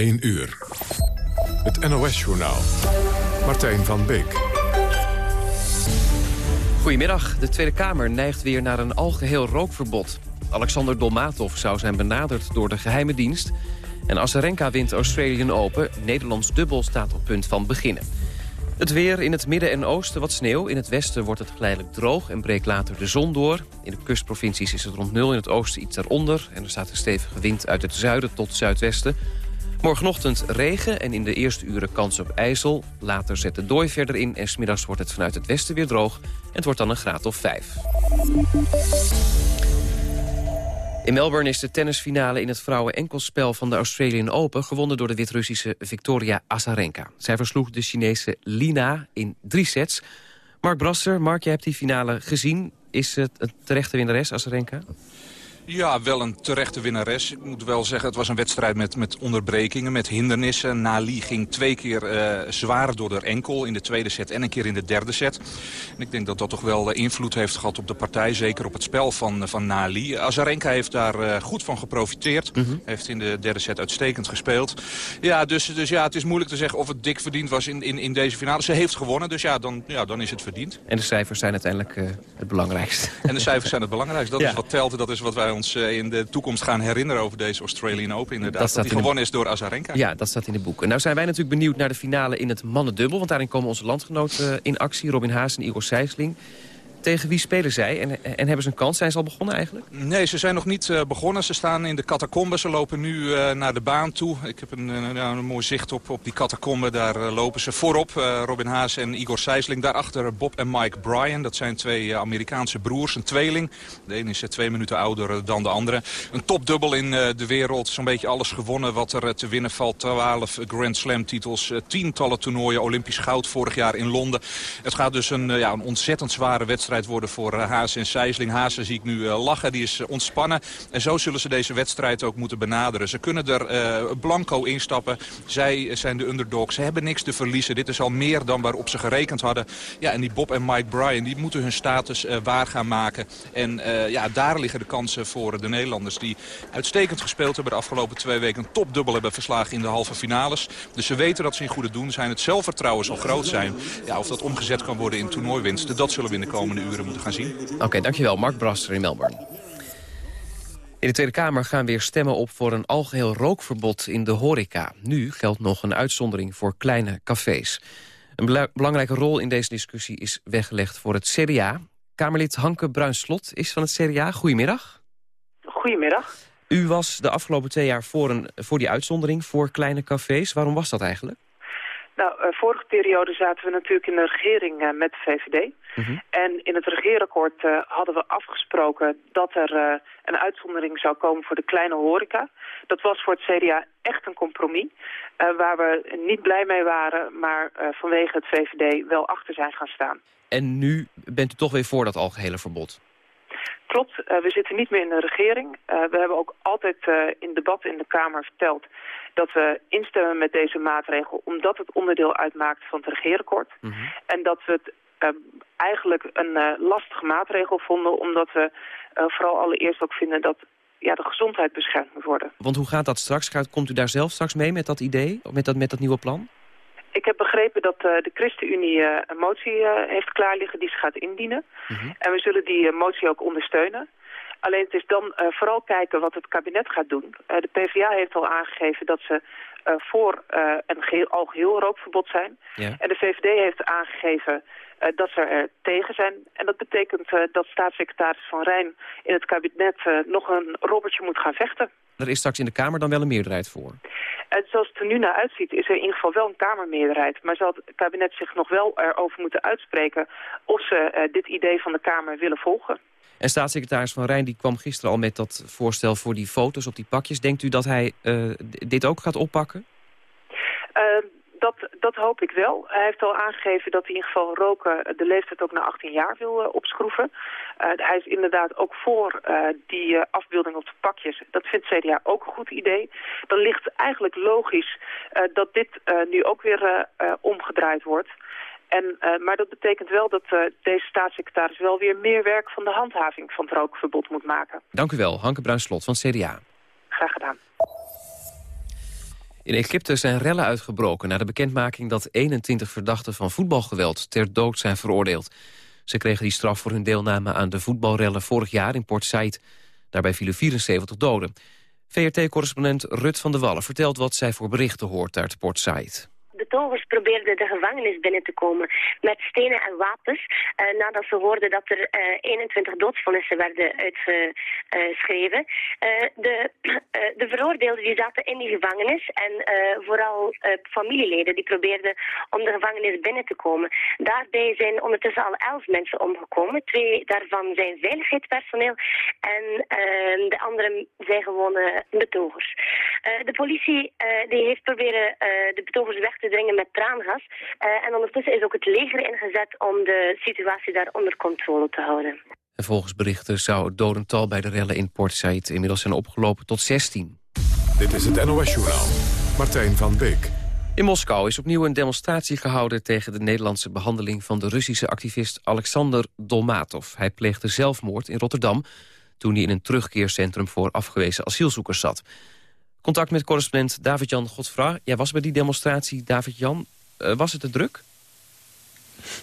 1 uur. Het NOS-journaal. Martijn van Beek. Goedemiddag. De Tweede Kamer neigt weer naar een algeheel rookverbod. Alexander Dolmatov zou zijn benaderd door de geheime dienst. En Azarenka wint Australian Open. Nederlands dubbel staat op punt van beginnen. Het weer in het midden en oosten wat sneeuw. In het westen wordt het geleidelijk droog en breekt later de zon door. In de kustprovincies is het rond nul, in het oosten iets daaronder. En er staat een stevige wind uit het zuiden tot zuidwesten. Morgenochtend regen en in de eerste uren kans op ijzel. Later zet de dooi verder in en smiddags wordt het vanuit het westen weer droog. En het wordt dan een graad of vijf. In Melbourne is de tennisfinale in het vrouwen-enkelspel van de Australian Open... gewonnen door de Wit-Russische Victoria Azarenka. Zij versloeg de Chinese Lina in drie sets. Mark Brasser, Mark, jij hebt die finale gezien. Is het een terechte winnares, Azarenka? Ja, wel een terechte winnares. Ik moet wel zeggen, het was een wedstrijd met, met onderbrekingen, met hindernissen. Nali ging twee keer uh, zwaar door de enkel in de tweede set en een keer in de derde set. En ik denk dat dat toch wel uh, invloed heeft gehad op de partij, zeker op het spel van, uh, van Nali. Azarenka heeft daar goed van geprofiteerd. Mm -hmm. Heeft in de derde set uitstekend gespeeld. Ja, dus, dus ja, het is moeilijk te zeggen of het dik verdiend was in, in, in deze finale. Ze heeft gewonnen, dus ja dan, ja, dan is het verdiend. En de cijfers zijn uiteindelijk het belangrijkste. En de cijfers zijn het belangrijkste. Dat ja. is wat telt, dat is wat wij ons in de toekomst gaan herinneren over deze Australian Open. Inderdaad, dat, dat die gewonnen de... is door Azarenka. Ja, dat staat in de boeken. Nou zijn wij natuurlijk benieuwd naar de finale in het mannendubbel. Want daarin komen onze landgenoten in actie. Robin Haas en Igor Sijsling. Tegen wie spelen zij en, en hebben ze een kans? Zijn ze al begonnen eigenlijk? Nee, ze zijn nog niet uh, begonnen. Ze staan in de catacombes. Ze lopen nu uh, naar de baan toe. Ik heb een, een, een mooi zicht op, op die catacomben. Daar lopen ze voorop. Robin Haas en Igor Sijsling. Daarachter Bob en Mike Bryan. Dat zijn twee Amerikaanse broers. Een tweeling. De ene is twee minuten ouder dan de andere. Een topdubbel in de wereld. Zo'n beetje alles gewonnen wat er te winnen valt. 12 Grand Slam titels. tientallen toernooien. Olympisch goud vorig jaar in Londen. Het gaat dus een, ja, een ontzettend zware wedstrijd worden voor eh, Haas en Sijsling. Haas zie ik nu eh, lachen, die is ontspannen. En zo zullen ze deze wedstrijd ook moeten benaderen. Ze kunnen er blanco instappen. Zij zijn de underdogs. Ze hebben niks te verliezen. Dit is al meer dan waarop ze gerekend hadden. Ja, en die Bob en Mike Bryan die moeten hun status waar gaan maken. En ja, daar liggen de kansen voor de Nederlanders. Die uitstekend gespeeld hebben de afgelopen twee weken. Een topdubbel hebben verslagen in de halve finales. Dus ze weten dat ze in goede doen zijn. Het zelfvertrouwen zal groot zijn. Ja, of dat omgezet kan worden in toernooiwinsten, dat zullen we in de komende uren moeten gaan zien. Oké, okay, dankjewel. Mark Brasser in Melbourne. In de Tweede Kamer gaan weer stemmen op voor een algeheel rookverbod in de horeca. Nu geldt nog een uitzondering voor kleine cafés. Een belangrijke rol in deze discussie is weggelegd voor het CDA. Kamerlid Hanke Bruinslot is van het CDA. Goedemiddag. Goedemiddag. U was de afgelopen twee jaar voor, een, voor die uitzondering voor kleine cafés. Waarom was dat eigenlijk? Nou, uh, vorige periode zaten we natuurlijk in de regering uh, met de VVD. -hmm. En in het regeerakkoord uh, hadden we afgesproken dat er een uitzondering zou komen voor de kleine horeca. Dat was voor het CDA echt een compromis. waar we niet blij mee waren, maar vanwege het VVD wel achter zijn gaan staan. En nu bent u toch weer voor dat algehele verbod? Klopt, we zitten niet meer in de regering. We hebben ook altijd in debat in de Kamer verteld dat we instemmen met deze maatregel omdat het onderdeel uitmaakt van het regeerakkoord. Mm -hmm. En dat we het eigenlijk een lastige maatregel vonden omdat we vooral allereerst ook vinden dat ja, de gezondheid beschermd moet worden. Want hoe gaat dat straks? Komt u daar zelf straks mee met dat idee, met dat, met dat nieuwe plan? Ik heb begrepen dat uh, de ChristenUnie uh, een motie uh, heeft klaarliggen die ze gaat indienen. Mm -hmm. En we zullen die motie ook ondersteunen. Alleen het is dan vooral kijken wat het kabinet gaat doen. de PvdA heeft al aangegeven dat ze voor een geheel, algeheel rookverbod zijn. Yeah. En de VVD heeft aangegeven dat ze er tegen zijn. En dat betekent dat staatssecretaris Van Rijn in het kabinet nog een robbertje moet gaan vechten. Er is straks in de Kamer dan wel een meerderheid voor? En zoals het er nu naar uitziet is er in ieder geval wel een Kamermeerderheid. Maar zal het kabinet zich nog wel erover moeten uitspreken of ze uh, dit idee van de Kamer willen volgen. En staatssecretaris Van Rijn die kwam gisteren al met dat voorstel voor die foto's op die pakjes. Denkt u dat hij uh, dit ook gaat oppakken? Uh, dat, dat hoop ik wel. Hij heeft al aangegeven dat hij in geval roken de leeftijd ook naar 18 jaar wil uh, opschroeven. Uh, hij is inderdaad ook voor die afbeelding op de pakjes. Dat vindt CDA ook een goed idee. Dan ligt eigenlijk logisch dat dit nu ook weer omgedraaid wordt. En, maar dat betekent wel dat deze staatssecretaris wel weer meer werk van de handhaving van het rookverbod moet maken. Dank u wel, Hanke Bruinslot van CDA. Graag gedaan. In Egypte zijn rellen uitgebroken na de bekendmaking dat 21 verdachten van voetbalgeweld ter dood zijn veroordeeld. Ze kregen die straf voor hun deelname aan de voetbalrellen vorig jaar in Port Said. Daarbij vielen 74 doden. VRT-correspondent Rut van der Wallen vertelt wat zij voor berichten hoort uit Port Said betogers probeerden de gevangenis binnen te komen met stenen en wapens. Uh, nadat ze hoorden dat er uh, eh, 21 doodsvonnissen werden uitgeschreven. Uh, de, de veroordeelden die zaten in die gevangenis en vooral familieleden die probeerden om de gevangenis binnen te komen. Daarbij zijn ondertussen al elf mensen omgekomen. Twee daarvan zijn veiligheidspersoneel en de anderen zijn gewone betogers. de politie die heeft proberen de betogers weg te dringen met traangas. Uh, en ondertussen is ook het leger ingezet om de situatie daar onder controle te houden. En volgens berichten zou het dodental bij de rellen in Port Said inmiddels zijn opgelopen tot 16. Dit is het NOS-journaal. Martijn van Beek. In Moskou is opnieuw een demonstratie gehouden tegen de Nederlandse behandeling van de Russische activist Alexander Dolmatov. Hij pleegde zelfmoord in Rotterdam toen hij in een terugkeercentrum voor afgewezen asielzoekers zat. Contact met correspondent David-Jan Godfra. Jij was bij die demonstratie, David-Jan. Uh, was het te druk?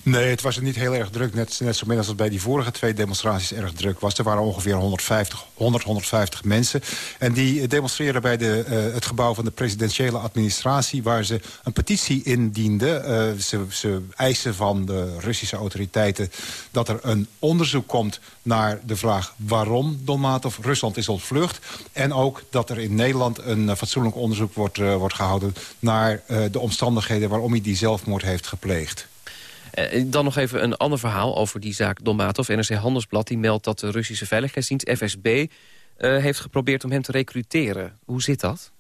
Nee, het was niet heel erg druk. Net, net zo min als het bij die vorige twee demonstraties erg druk was. Er waren ongeveer 150, 100, 150 mensen. En die demonstreerden bij de, uh, het gebouw van de presidentiële administratie... waar ze een petitie indienden. Uh, ze, ze eisen van de Russische autoriteiten dat er een onderzoek komt... naar de vraag waarom Dolmatov Rusland is ontvlucht. En ook dat er in Nederland een uh, fatsoenlijk onderzoek wordt, wordt gehouden... naar de omstandigheden waarom hij die zelfmoord heeft gepleegd. Uh, dan nog even een ander verhaal over die zaak Dolmatov. NRC Handelsblad die meldt dat de Russische Veiligheidsdienst FSB... Eh, heeft geprobeerd om hem te recruteren. Hoe zit dat?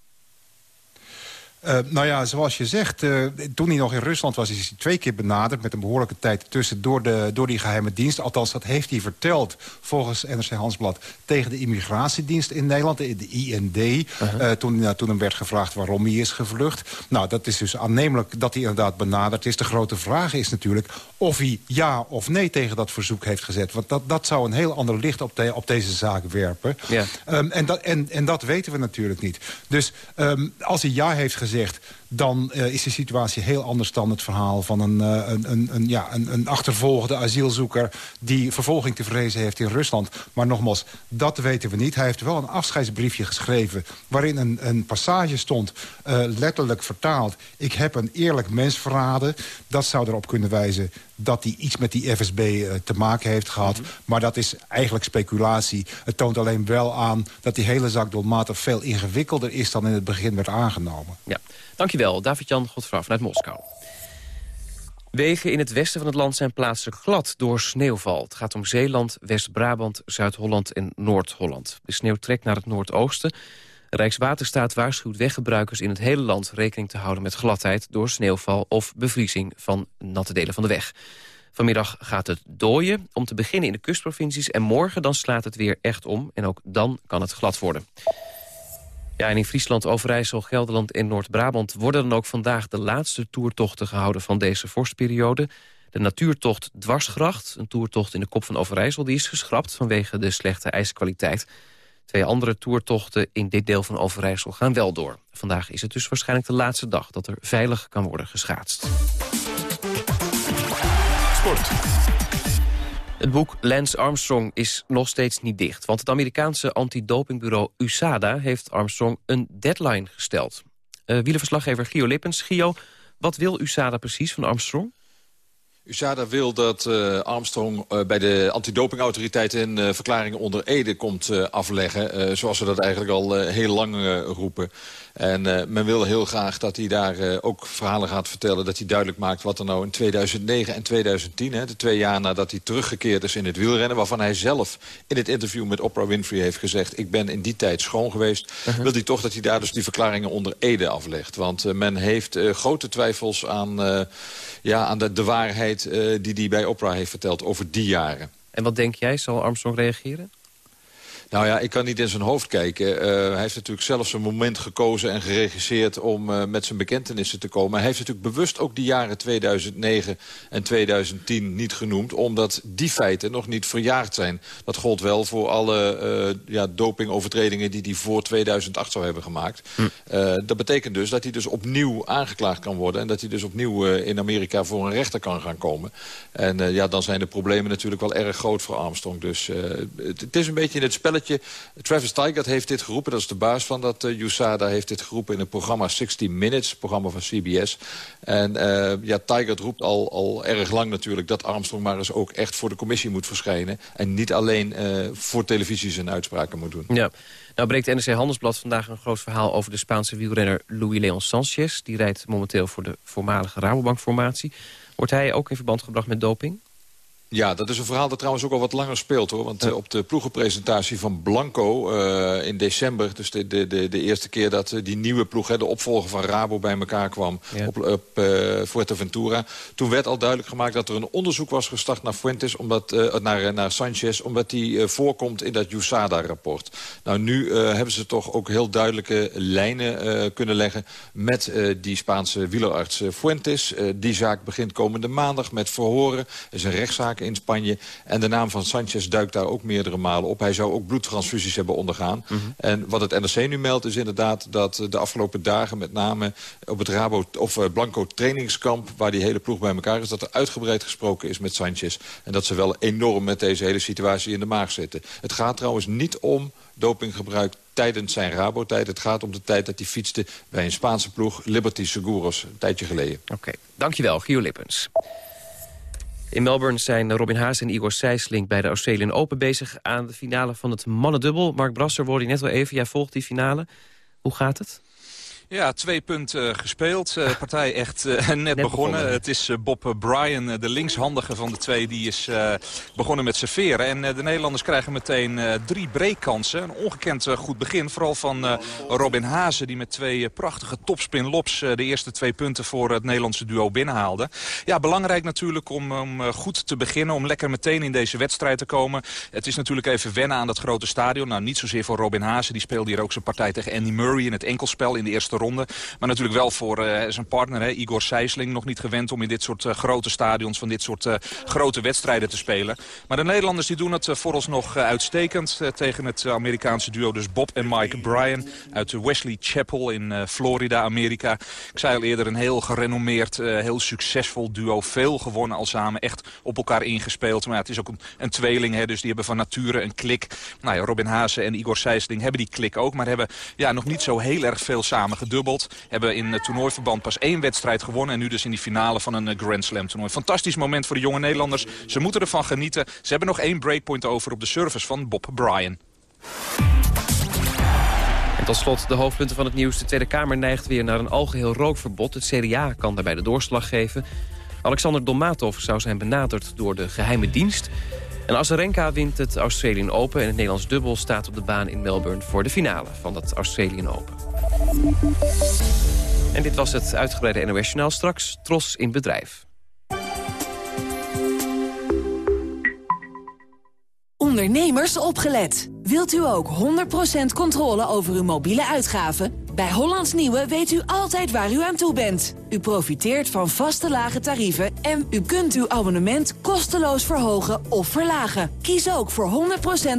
Uh, nou ja, zoals je zegt, uh, toen hij nog in Rusland was... is hij twee keer benaderd met een behoorlijke tijd tussen... door, de, door die geheime dienst. Althans, dat heeft hij verteld volgens NRC Hansblad... tegen de immigratiedienst in Nederland, de IND. Uh -huh. uh, toen, toen hem werd gevraagd waarom hij is gevlucht. Nou, dat is dus aannemelijk dat hij inderdaad benaderd is. De grote vraag is natuurlijk of hij ja of nee tegen dat verzoek heeft gezet. Want dat, dat zou een heel ander licht op, de, op deze zaak werpen. Ja. Um, en, dat, en, en dat weten we natuurlijk niet. Dus um, als hij ja heeft gezet gezegd dan uh, is de situatie heel anders dan het verhaal van een, uh, een, een, een, ja, een, een achtervolgde asielzoeker... die vervolging te vrezen heeft in Rusland. Maar nogmaals, dat weten we niet. Hij heeft wel een afscheidsbriefje geschreven... waarin een, een passage stond, uh, letterlijk vertaald... ik heb een eerlijk mens verraden. Dat zou erop kunnen wijzen dat hij iets met die FSB te maken heeft gehad. Mm -hmm. Maar dat is eigenlijk speculatie. Het toont alleen wel aan dat die hele zaak doelmatig veel ingewikkelder is... dan in het begin werd aangenomen. Ja. Dankjewel, David-Jan Godfra vanuit Moskou. Wegen in het westen van het land zijn plaatselijk glad door sneeuwval. Het gaat om Zeeland, West-Brabant, Zuid-Holland en Noord-Holland. De sneeuw trekt naar het noordoosten. Rijkswaterstaat waarschuwt weggebruikers in het hele land rekening te houden met gladheid door sneeuwval of bevriezing van natte delen van de weg. Vanmiddag gaat het dooien, om te beginnen in de kustprovincies en morgen dan slaat het weer echt om en ook dan kan het glad worden. Ja, en in Friesland, Overijssel, Gelderland en Noord-Brabant... worden dan ook vandaag de laatste toertochten gehouden van deze vorstperiode. De natuurtocht Dwarsgracht, een toertocht in de kop van Overijssel... die is geschrapt vanwege de slechte ijskwaliteit. Twee andere toertochten in dit deel van Overijssel gaan wel door. Vandaag is het dus waarschijnlijk de laatste dag dat er veilig kan worden geschaatst. Sport. Het boek Lance Armstrong is nog steeds niet dicht. Want het Amerikaanse antidopingbureau USADA heeft Armstrong een deadline gesteld. Uh, wielerverslaggever Gio Lippens. Gio, wat wil USADA precies van Armstrong? USADA wil dat uh, Armstrong uh, bij de antidopingautoriteiten... een uh, verklaringen onder Ede komt afleggen. zoals we dat eigenlijk al heel lang roepen. En men wil heel graag dat hij daar ook verhalen gaat vertellen... dat hij duidelijk maakt wat er nou in 2009 en 2010... Hè, de twee jaar nadat hij teruggekeerd is in het wielrennen... waarvan hij zelf in het interview met Oprah Winfrey heeft gezegd... ik ben in die tijd schoon geweest. Uh -huh. Wil hij toch dat hij daar dus die verklaringen onder Ede aflegt. Want men heeft grote twijfels aan, ja, aan de, de waarheid... die hij bij Oprah heeft verteld over die jaren. En wat denk jij, zal Armstrong reageren? Nou ja, ik kan niet in zijn hoofd kijken. hij heeft natuurlijk zelf zijn moment gekozen en geregisseerd... om met zijn bekentenissen te komen. Hij heeft natuurlijk bewust ook die jaren 2009 en 2010 niet genoemd... omdat die feiten nog niet verjaard zijn. Dat gold wel voor alle ja, dopingovertredingen die hij voor 2008 zou hebben gemaakt. Hm. dat betekent dus dat hij dus opnieuw aangeklaagd kan worden... en dat hij dus opnieuw in Amerika voor een rechter kan gaan komen. En ja, dan zijn de problemen natuurlijk wel erg groot voor Armstrong. Dus het, het, is een beetje in het spelletje. Travis Tigert heeft dit geroepen, dat is de baas van dat uh, USADA... heeft dit geroepen in het programma 60 Minutes, programma van CBS. En uh, ja, Tigert roept al, al erg lang natuurlijk... dat Armstrong maar eens ook echt voor de commissie moet verschijnen... en niet alleen uh, voor televisie zijn uitspraken moet doen. Ja. Nou breekt NRC Handelsblad vandaag een groot verhaal over de Spaanse wielrenner Louis Leon Sanchez. Die rijdt momenteel voor de voormalige Rabobank-formatie. Wordt hij ook in verband gebracht met doping? Ja, dat is een verhaal dat trouwens ook al wat langer speelt. hoor. Want eh, op de ploegenpresentatie van Blanco uh, in december... dus de, de, de, de, eerste keer dat uh, die nieuwe ploeg, hè, de opvolger van Rabo... bij elkaar kwam ja. op, op Fuerteventura... toen werd al duidelijk gemaakt dat er een onderzoek was gestart naar Fuentes... Omdat, naar, naar Sanchez, omdat die voorkomt in dat USADA-rapport. Nou, nu hebben ze toch ook heel duidelijke lijnen kunnen leggen... met die Spaanse wielerarts Fuentes. die zaak begint komende maandag met verhoren. Er is een rechtszaak in Spanje. En de naam van Sanchez duikt daar ook meerdere malen op. Hij zou ook bloedtransfusies hebben ondergaan. Mhm. En wat het NRC nu meldt is inderdaad dat de afgelopen dagen... met name op het Rabo, of eh, Blanco trainingskamp... waar die hele ploeg bij elkaar is... dat er uitgebreid gesproken is met Sanchez. En dat ze wel enorm met deze hele situatie in de maag zitten. Het gaat trouwens niet om dopinggebruik tijdens zijn Rabo-tijd. Het gaat om de tijd dat hij fietste bij een Spaanse ploeg... Liberty Seguros, een tijdje geleden. Oké, dankjewel, Gio Lippens. In Melbourne zijn Robin Haas en Igor Sijslink bij de Australian Open bezig aan de finale van het mannendubbel. Mark Brasser hoorde je net wel even, jij volgt die finale. Hoe gaat het? Ja, twee punten gespeeld. Uh, partij echt uh, net, begonnen. Het is uh, Bob Bryan, de linkshandige van de twee, die is begonnen met serveren. En de Nederlanders krijgen meteen drie breakkansen. Een ongekend goed begin, vooral van Robin Hazen... die met twee prachtige topspin lops de eerste twee punten voor het Nederlandse duo binnenhaalde. Ja, belangrijk natuurlijk om, om goed te beginnen, om lekker meteen in deze wedstrijd te komen. Het is natuurlijk even wennen aan dat grote stadion. Nou, niet zozeer voor Robin Hazen, die speelde hier ook zijn partij tegen Andy Murray in het enkelspel in de eerste ronde. Maar natuurlijk wel voor uh, zijn partner, hè, Igor Sijsling. Nog niet gewend om in dit soort uh, grote stadions van dit soort uh, grote wedstrijden te spelen. Maar de Nederlanders die doen het vooralsnog uitstekend tegen het Amerikaanse duo. Dus Bob en Mike Bryan uit Wesley Chapel in Florida, Amerika. Ik zei al eerder, een heel gerenommeerd, heel succesvol duo. Veel gewonnen al samen, echt op elkaar ingespeeld. Maar het is ook een, een tweeling, hè, dus die hebben van nature een klik. Nou ja, Robin Haase en Igor Sijsling hebben die klik ook. Maar hebben ja, nog niet zo heel erg veel samen gedubbeld. Hebben in het toernooiverband pas één wedstrijd gewonnen. En nu dus in die finale van een eh, Grand Slam toernooi. Fantastisch moment voor de jonge Nederlanders. Ze moeten ervan genieten. Ze hebben nog één breakpoint over op de service van Bob Bryan. En tot slot de hoofdpunten van het nieuws. De Tweede Kamer neigt weer naar een algeheel rookverbod. Het CDA kan daarbij de doorslag geven. Alexander Dolmatov zou zijn benaderd door de geheime dienst. En Azarenka wint het Australian Open... en het Nederlands dubbel staat op de baan in Melbourne... voor de finale van dat Australian Open. En dit was het uitgebreide NOS Journaal. Straks Tros in bedrijf. Ondernemers opgelet. Wilt u ook 100% controle over uw mobiele uitgaven? Bij Hollands Nieuwe weet u altijd waar u aan toe bent. U profiteert van vaste lage tarieven en u kunt uw abonnement kosteloos verhogen of verlagen. Kies ook voor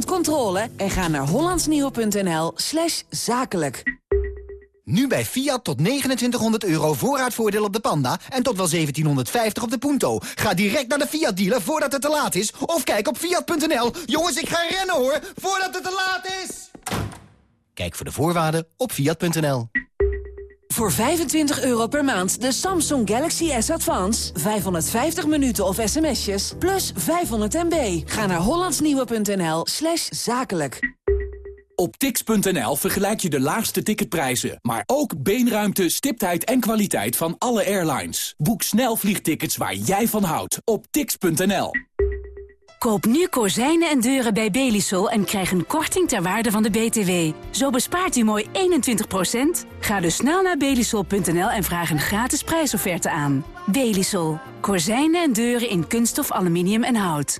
100% controle en ga naar hollandsnieuwe.nl slash zakelijk. Nu bij Fiat tot 2900 euro voorraadvoordeel op de Panda en tot wel 1750 op de Punto. Ga direct naar de Fiat dealer voordat het te laat is of kijk op fiat.nl. Jongens, ik ga rennen hoor, voordat het te laat is! Kijk voor de voorwaarden op fiat.nl. Voor 25 euro per maand de Samsung Galaxy S Advance. 550 minuten of sms'jes plus 500 MB. Ga naar hollandsnieuwe.nl zakelijk. Op tix.nl vergelijk je de laagste ticketprijzen, maar ook beenruimte, stiptheid en kwaliteit van alle airlines. Boek snel vliegtickets waar jij van houdt op tix.nl. Koop nu kozijnen en deuren bij Belisol en krijg een korting ter waarde van de BTW. Zo bespaart u mooi 21%. Ga dus snel naar belisol.nl en vraag een gratis prijsofferte aan. Belisol. Kozijnen en deuren in kunststof, aluminium en hout.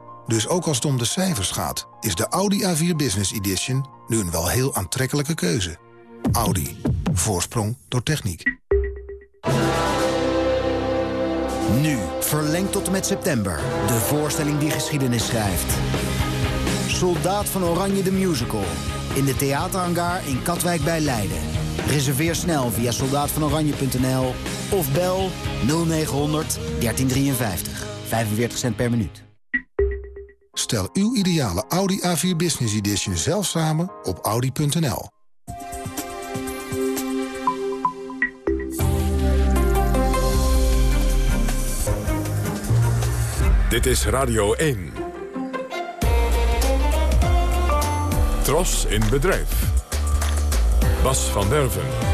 Dus ook als het om de cijfers gaat, is de Audi A4 Business Edition nu een wel heel aantrekkelijke keuze. Audi. Voorsprong door techniek. Nu, verlengd tot en met september. De voorstelling die geschiedenis schrijft. Soldaat van Oranje de Musical. In de theaterhangar in Katwijk bij Leiden. Reserveer snel via soldaatvanoranje.nl of bel 0900 1353. 45 cent per minuut. Stel uw ideale Audi A4 Business Edition zelf samen op audi.nl. Dit is Radio 1. Tros in bedrijf. Bas van Derven.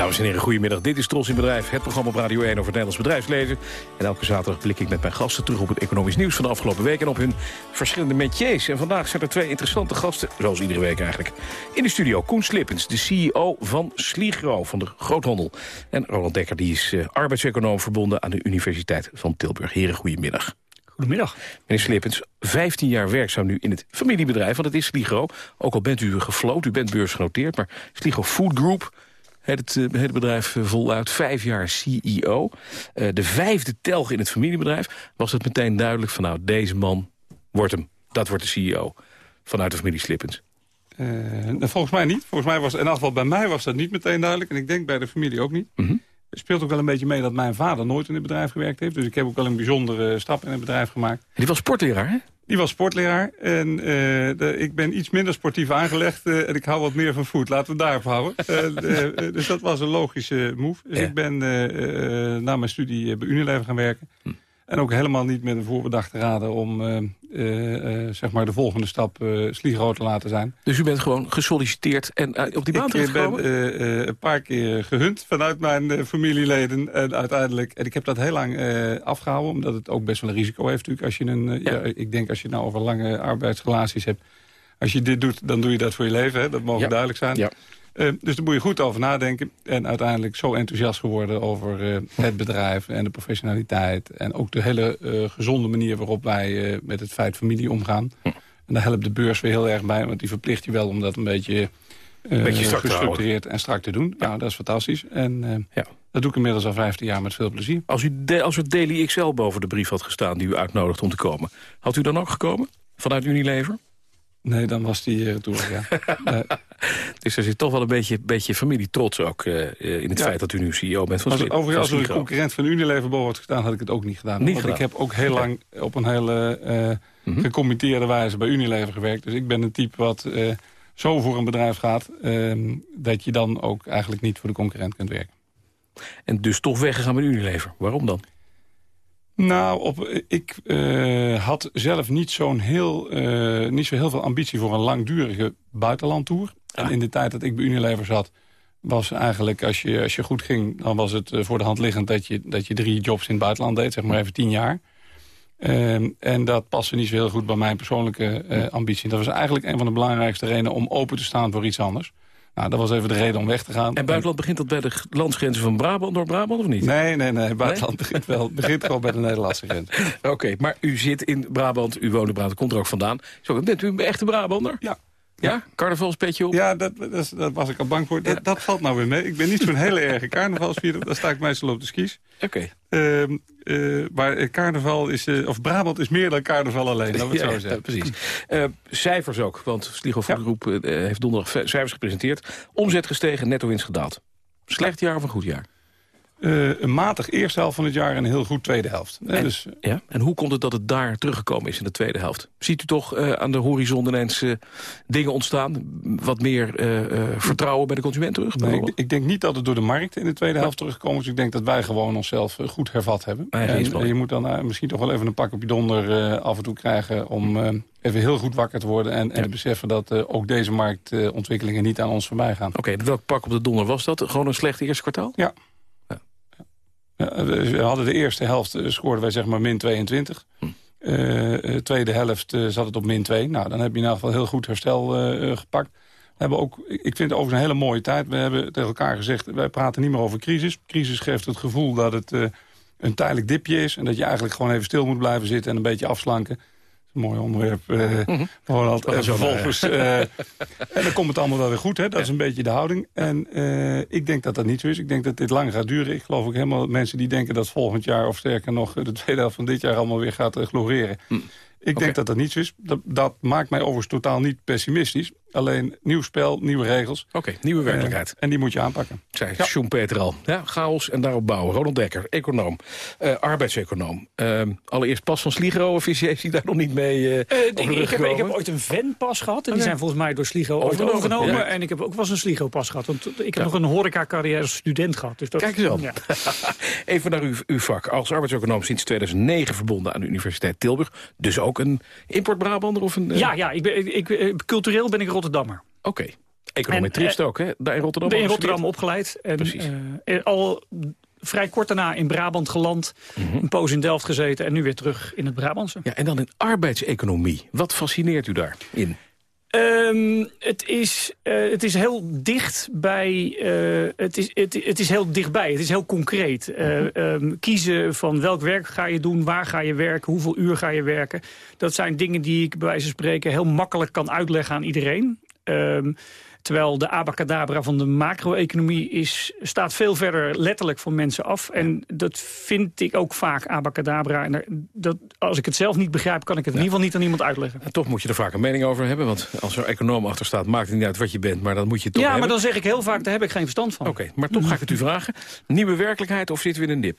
Dames en heren, goedemiddag. Dit is Tros in Bedrijf, het programma op Radio 1 over het Nederlands bedrijfsleven. En elke zaterdag blik ik met mijn gasten terug op het economisch nieuws van de afgelopen week... en op hun verschillende métiers. En vandaag zijn er twee interessante gasten, zoals iedere week eigenlijk. In de studio Koen Slippens, de CEO van Sligro van de Groothandel. En Roland Dekker, die is uh, arbeidseconoom verbonden aan de Universiteit van Tilburg. Heren, goedemiddag. Goedemiddag. Meneer Slippens, 15 jaar werkzaam nu in het familiebedrijf, want het is Sligro. Ook al bent u gefloot, u bent beursgenoteerd, maar Sligro Food Group het, het bedrijf voluit, vijf jaar CEO. Uh, de vijfde telg in het familiebedrijf. Was het meteen duidelijk van nou, deze man wordt hem. Dat wordt de CEO vanuit de familie Slippens. Uh, volgens mij niet. Volgens mij was, in elk geval bij mij was dat niet meteen duidelijk. En ik denk bij de familie ook niet. Mm -hmm. Het speelt ook wel een beetje mee dat mijn vader nooit in het bedrijf gewerkt heeft. Dus ik heb ook wel een bijzondere stap in het bedrijf gemaakt. Die was sportleraar, hè? Die was sportleraar en uh, de, ik ben iets minder sportief aangelegd uh, en ik hou wat meer van voet. Laten we daarop houden. uh, dus dat was een logische move. Dus ja. ik ben na mijn studie bij Unilever gaan werken. Hm. En ook helemaal niet met een voorbedachte raden om zeg maar de volgende stap Sligro te laten zijn. Dus u bent gewoon gesolliciteerd en op die baan terechtgekomen? Ik ben een paar keer gehunt vanuit mijn familieleden. En uiteindelijk, en ik heb dat heel lang afgehouden, omdat het ook best wel een risico heeft natuurlijk. Als je een, ja. ja ik denk als je nou over lange arbeidsrelaties hebt. Als je dit doet, dan doe je dat voor je leven. Hè? Dat mogen ja. duidelijk zijn. Ja. Uh, dus daar moet je goed over nadenken. En uiteindelijk zo enthousiast geworden over uh, het bedrijf en de professionaliteit. En ook de hele uh, gezonde manier waarop wij met het feit familie omgaan. Hm. En daar helpt de beurs weer heel erg bij. Want die verplicht je wel om dat een beetje, een beetje strak gestructureerd en strak te doen. Ja, dat is fantastisch. En ja. dat doe ik inmiddels al 15 jaar met veel plezier. Als, u de, als er Daily XL boven de brief had gestaan die u uitnodigt om te komen. Had u dan ook gekomen? Vanuit Unilever? Nee, dan was die uh, toe, ja. uh, dus er zit toch wel een beetje, beetje familietrots ook uh, in het ja. feit dat u nu CEO bent van Overigens, als, als er een concurrent van Unilever boven had gestaan, had ik het ook niet gedaan. Niet want gedaan. ik heb ook heel lang op een hele mm -hmm. gecommitteerde wijze bij Unilever gewerkt. Dus ik ben een type wat zo voor een bedrijf gaat... ehm, dat je dan ook eigenlijk niet voor de concurrent kunt werken. En dus toch weggegaan met Unilever. Waarom dan? Nou, op, ik uh, had zelf niet, zo'n heel, uh, niet zo heel veel ambitie voor een langdurige buitenlandtour. Ja. En in de tijd dat ik bij Unilever zat, was eigenlijk als je, als je goed ging... dan was het uh, voor de hand liggend dat je, dat je drie jobs in het buitenland deed. Zeg maar even tien jaar. Ehm, en dat paste niet zo heel goed bij mijn persoonlijke ambitie. Dat was eigenlijk een van de belangrijkste redenen om open te staan voor iets anders. Nou, dat was even de reden om weg te gaan. En buitenland begint dat bij de landsgrenzen van Brabant door Brabant of niet? Nee, nee, nee. Buitenland nee? begint wel begint gewoon bij de Nederlandse grens. Oké, okay, maar u zit in Brabant, u woont in Brabant, komt er ook vandaan. Zo, bent u een echte Brabander? Ja. Ja? Carnavalspetje op? Ja, dat, dat, dat, was ik al bang voor. Dat, ja. dat valt nou weer mee. Ik ben niet zo'n hele erge carnavalsvierder. Daar sta ik meestal op de skis. Oké. Okay. Uh, uh, maar carnaval is... Uh, of Brabant is meer dan carnaval alleen, we het ja, zo zeggen. Precies. Uh, cijfers ook, want Sligo ja. heeft donderdag cijfers gepresenteerd. Omzet gestegen, netto winst gedaald. Slecht jaar of een goed jaar? Uh, een matig eerste helft van het jaar en een heel goed tweede helft. En, dus, ja? en hoe komt het dat het daar teruggekomen is in de tweede helft? Ziet u toch uh, aan de horizon ineens uh, dingen ontstaan? Wat meer vertrouwen bij de consument terug? Nee, ik, ik, denk niet dat het door de markt in de tweede helft terugkomt. is. ik denk dat wij gewoon onszelf goed hervat hebben. En, je moet dan misschien toch wel even een pak op je donder af en toe krijgen... om even heel goed wakker te worden en, en te beseffen dat ook deze marktontwikkelingen niet aan ons voorbij gaan. Oké, okay, welk pak op de donder was dat? Gewoon een slecht eerste kwartaal? Ja. We hadden de eerste helft, eh, scoorden wij zeg maar min 22. Hm. Uh, tweede helft uh, zat het op min 2. Nou, dan heb je in ieder geval heel goed herstel uh, gepakt. We hebben ook, ik vind het overigens een hele mooie tijd. We hebben tegen elkaar gezegd, wij praten niet meer over crisis. Crisis geeft het gevoel dat het een tijdelijk dipje is... en dat je eigenlijk gewoon even stil moet blijven zitten en een beetje afslanken mooi onderwerp. Uh, mm -hmm. En vervolgens... Uh, en dan komt het allemaal wel weer goed. Hè? Dat is een beetje de houding. En uh, ik denk dat dat niet zo is. Ik denk dat dit lang gaat duren. Ik geloof ook helemaal mensen die denken dat volgend jaar... of sterker nog de tweede helft van dit jaar allemaal weer gaat gloreren. Mm. Ik denk dat dat niet zo is. Dat, dat, maakt mij overigens totaal niet pessimistisch. Alleen nieuw spel, nieuwe regels. Oké, nieuwe werkelijkheid. Uh, en die moet je aanpakken. Zei ja. Sjoen Peter al. Ja, chaos en daarop bouwen. Ronald Dekker, econoom. Uh, arbeidseconoom. Uh, allereerst pas van Sligro of is hij daar nog niet mee ik, ik, heb, ik, heb, ooit een venpas gehad. En die zijn volgens mij door Sligro overgenomen. overgenomen ja. En ik heb ook wel eens een Sligro-pas gehad. Want ik heb nog een horeca-carrière als student gehad. Dus dat, Kijk eens aan. Even naar uw, uw vak. Als arbeidseconoom sinds 2009 verbonden aan de Universiteit Tilburg. Dus ook een import-Brabander of een... Ja, ja ik ben, ik, cultureel ben ik Rotterdammer. Oké. Okay. Econometrist ook, hè? Daar in Rotterdam in Rotterdam opgeleid. En, Precies. Uh, al vrij kort daarna in Brabant geland. Mm -hmm. Een poos in Delft gezeten en nu weer terug in het Brabantse. Ja, en dan in arbeidseconomie. Wat fascineert u daarin? Um, het, is, uh, het is heel dicht bij. Uh, het, is, het, het, is heel dichtbij. Het is heel concreet. Uh, um, kiezen van welk werk ga je doen, waar ga je werken, hoeveel uur ga je werken. Dat zijn dingen die ik bij wijze van spreken heel makkelijk kan uitleggen aan iedereen. Um, Terwijl de abacadabra van de macro-economie is, staat veel verder letterlijk van mensen af. En dat vind ik ook vaak abacadabra. En dat, als ik het zelf niet begrijp, kan ik het in ieder geval niet aan iemand uitleggen. En toch moet je er vaak een mening over hebben. Want als er econoom achter staat, maakt het niet uit wat je bent. Maar dan moet je toch Ja, maar dan zeg ik heel vaak, daar heb ik geen verstand van. Oké, maar toch ga ik het u vragen. Nieuwe werkelijkheid of zitten we in een dip?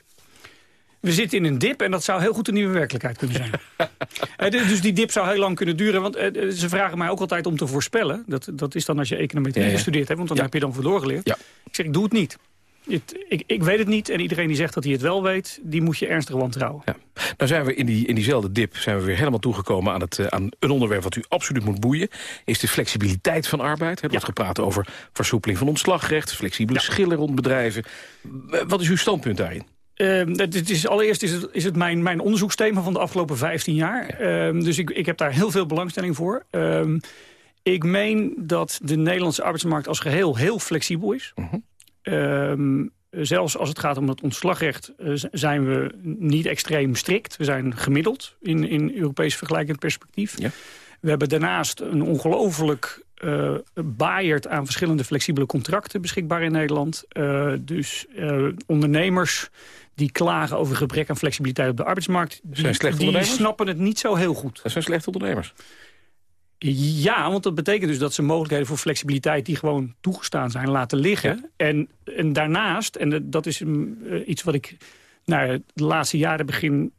We zitten in een dip en dat zou heel goed een nieuwe werkelijkheid kunnen zijn. Eh, dus die dip zou heel lang kunnen duren. Want eh, ze vragen mij ook altijd om te voorspellen. Dat, dat is dan als je econometrie ja, ja. gestudeerd hebt. Want dan heb je dan verloren geleerd. Ik zeg, ik doe het niet. Het, ik, ik, weet het niet en iedereen die zegt dat hij het wel weet... die moet je ernstig wantrouwen. Ja. Nou zijn we in, die, in diezelfde dip zijn we weer helemaal toegekomen... Aan, het, uh, aan een onderwerp wat u absoluut moet boeien. Is de flexibiliteit van arbeid. Er wordt gepraat over versoepeling van ontslagrecht... flexibele schillen rond bedrijven. Wat is uw standpunt daarin? Uh, het is, allereerst is het, is het mijn, mijn onderzoeksthema van de afgelopen 15 jaar. Ja. Uh, dus ik, ik heb daar heel veel belangstelling voor. Uh, ik meen dat de Nederlandse arbeidsmarkt als geheel heel flexibel is. -huh. zelfs als het gaat om het ontslagrecht eh, zijn we niet extreem strikt. We zijn gemiddeld in, in Europees vergelijkend perspectief. Ja. We hebben daarnaast een ongelooflijk uh, baaierd aan verschillende flexibele contracten beschikbaar in Nederland. Uh, dus uh, ondernemers die klagen over gebrek aan flexibiliteit op de arbeidsmarkt... die, die snappen het niet zo heel goed. Dat zijn slechte ondernemers. Ja, want dat betekent dus dat ze mogelijkheden voor flexibiliteit... die gewoon toegestaan zijn, laten liggen. Ja. En, en daarnaast, en dat is iets wat ik nou, de laatste jaren begin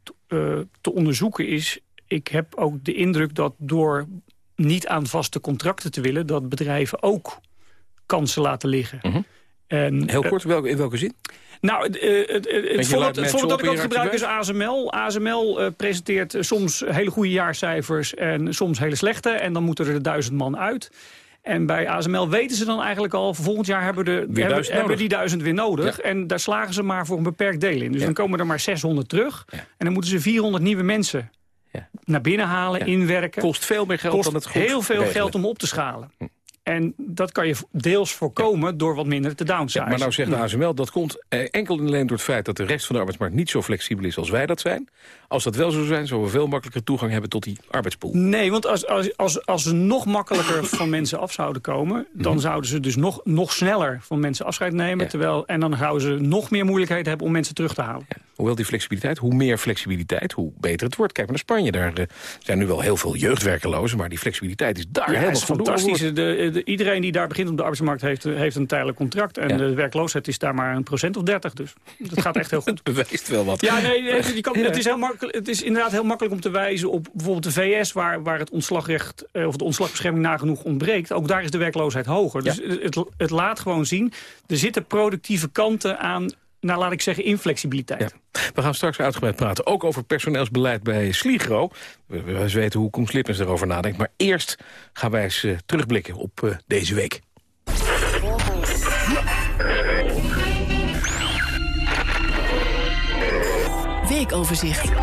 te onderzoeken... is ik heb ook de indruk dat door niet aan vaste contracten te willen... dat bedrijven ook kansen laten liggen. -huh. en, Heel kort, welke, in welke zin? Nou, het, het voorbeeld, dat ik dat gebruik is ASML. ASML uh, presenteert soms hele goede jaarcijfers en soms hele slechte. En dan moeten er duizend man uit. En bij ASML weten ze dan eigenlijk al... volgend jaar hebben, de, hebben, hebben die duizend weer nodig. Ja. En daar slagen ze maar voor een beperkt deel in. Dus ja. dan komen er maar 600 terug. Ja. En dan moeten ze 400 nieuwe mensen naar binnen halen, inwerken. Kost veel meer geld Kost dan het goed heel veel regelen. geld om op te schalen. Hm. En dat kan je deels voorkomen ja. door wat minder te downsizen. Ja, maar nou zegt de ASML, dat komt eh, enkel en alleen door het feit... dat de rest van de arbeidsmarkt niet zo flexibel is als wij dat zijn. Als dat wel zo zijn, zouden we veel makkelijker toegang hebben tot die arbeidspool. Nee, want als, als, als, als ze nog makkelijker van mensen af zouden komen... dan -hmm. zouden ze dus nog, nog sneller van mensen afscheid nemen. Ja. Terwijl, en dan zouden ze nog meer moeilijkheden hebben om mensen terug te halen. Ja. Hoewel die flexibiliteit, hoe meer flexibiliteit, hoe beter het wordt. Kijk maar naar Spanje, daar uh, zijn nu wel heel veel jeugdwerkelozen... maar die flexibiliteit is daar ja, helemaal is fantastisch. De, de, iedereen die daar begint op de arbeidsmarkt heeft, heeft een tijdelijk contract. En de werkloosheid is daar maar een procent of dertig. Dus dat gaat echt heel goed. het bewijst wel wat. Ja, nee, je kan, het, is heel makkelijk, het is inderdaad heel makkelijk om te wijzen op bijvoorbeeld de VS... waar, waar het ontslagrecht uh, of de ontslagbescherming nagenoeg ontbreekt. Ook daar is de werkloosheid hoger. Dus het, het laat gewoon zien, er zitten productieve kanten aan nou laat ik zeggen, inflexibiliteit. Ja. We gaan straks uitgebreid praten, ook over personeelsbeleid bij Sligro. We, we eens weten hoe Koen Slippens erover nadenkt. Maar eerst gaan wij eens uh, terugblikken op uh, deze week. Weekoverzicht.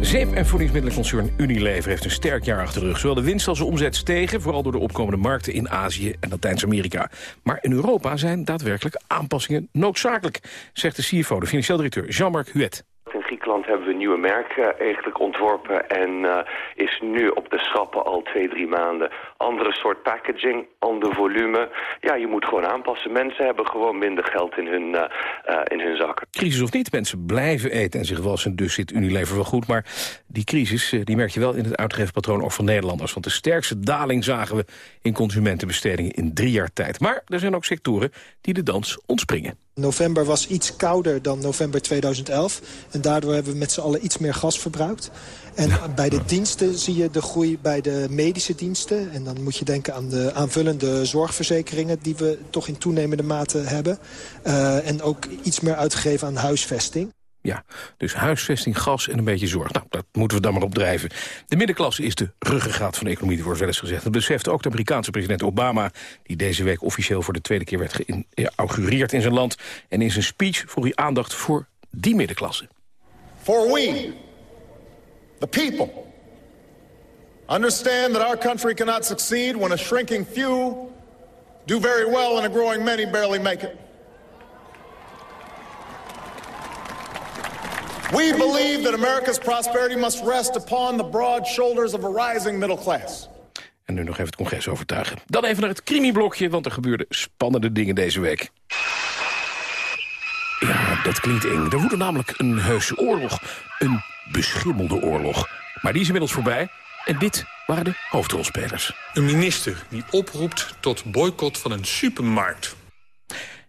Zeep- en voedingsmiddelenconcern Unilever heeft een sterk jaar achter de rug. Zowel de winst als de omzet stegen, vooral door de opkomende markten in Azië en Latijns-Amerika. Maar in Europa zijn daadwerkelijk aanpassingen noodzakelijk, zegt de CFO, de financieel directeur Jean-Marc Huet. In Griekenland hebben we een nieuwe merk uh, eigenlijk ontworpen en uh, is nu op de schappen al twee, drie maanden. Andere soort packaging, ander volume. Ja, je moet gewoon aanpassen. Mensen hebben gewoon minder geld in hun, uh, in hun zakken. Crisis of niet, mensen blijven eten en zich wassen, dus zit Unilever wel goed. Maar die crisis die merk je wel in het uitgeefpatroon ook van Nederlanders. Want de sterkste daling zagen we in consumentenbestedingen in drie jaar tijd. Maar er zijn ook sectoren die de dans ontspringen. November was iets kouder dan november 2011. En daardoor hebben we met z'n allen iets meer gas verbruikt. En bij de diensten zie je de groei bij de medische diensten. En dan moet je denken aan de aanvullende zorgverzekeringen... die we toch in toenemende mate hebben. Uh, en ook iets meer uitgegeven aan huisvesting. Ja, dus huisvesting, gas en een beetje zorg. Nou, dat moeten we dan maar opdrijven. De middenklasse is de ruggengraat van de economie, wordt wel eens gezegd. Dat beseft ook de Amerikaanse president Obama... die deze week officieel voor de tweede keer werd geïnaugureerd in zijn land. En in zijn speech vroeg hij aandacht voor die middenklasse. For we, the people, understand that our country cannot succeed... when a shrinking few do very well and a growing many barely make it. We believe that America's prosperity must rest upon the broad shoulders of a rising middle class. En nu nog even het congres overtuigen. Dan even naar het crimiblokje, want er gebeurden spannende dingen deze week. Ja, dat klinkt eng. Er woedde namelijk een heuse oorlog. Een beschimmelde oorlog. Maar die is inmiddels voorbij. En dit waren de hoofdrolspelers. Een minister die oproept tot boycott van een supermarkt.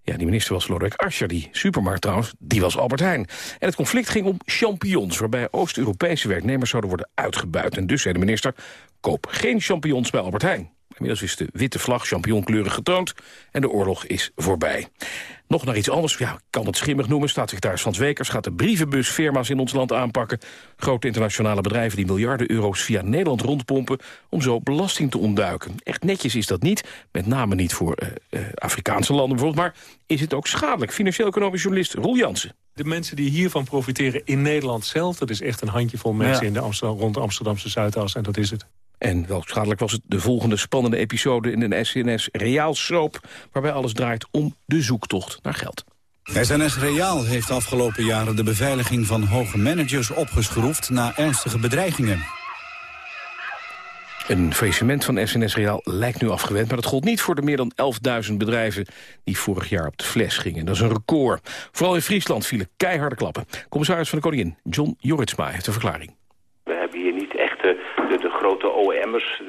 Ja, die minister was Lodewijk Asscher. Die supermarkt trouwens, die was Albert Heijn. En het conflict ging om champignons... waarbij Oost-Europese werknemers zouden worden uitgebuit. En dus zei de minister, koop geen champignons bij Albert Heijn. Inmiddels is de witte vlag champignonkleurig getoond... en de oorlog is voorbij. Nog naar iets anders, ja, ik kan het schimmig noemen. Staatssecretaris Van Zwekers gaat de brievenbusfirma's in ons land aanpakken. Grote internationale bedrijven die miljarden euro's via Nederland rondpompen... om zo belasting te ontduiken. Echt netjes is dat niet, met name niet voor uh, uh, Afrikaanse landen bijvoorbeeld... maar is het ook schadelijk. Financieel-economisch journalist Roel Jansen. De mensen die hiervan profiteren in Nederland zelf... dat is echt een handjevol mensen ja. in de Amsterdam, rond de Amsterdamse Zuidas en dat is het. En wel schadelijk was het de volgende spannende episode in een SNS Reaal soap... waarbij alles draait om de zoektocht naar geld. SNS Reaal heeft de afgelopen jaren de beveiliging van hoge managers opgeschroefd... na ernstige bedreigingen. Een faillissement van SNS Reaal lijkt nu afgewend... maar dat gold niet voor de meer dan 11.000 bedrijven... die vorig jaar op de fles gingen. Dat is een record. Vooral in Friesland vielen keiharde klappen. Commissaris van de Koningin, John Jorritsma, heeft een verklaring. We hebben hier niet echt de, grote OEM'ers...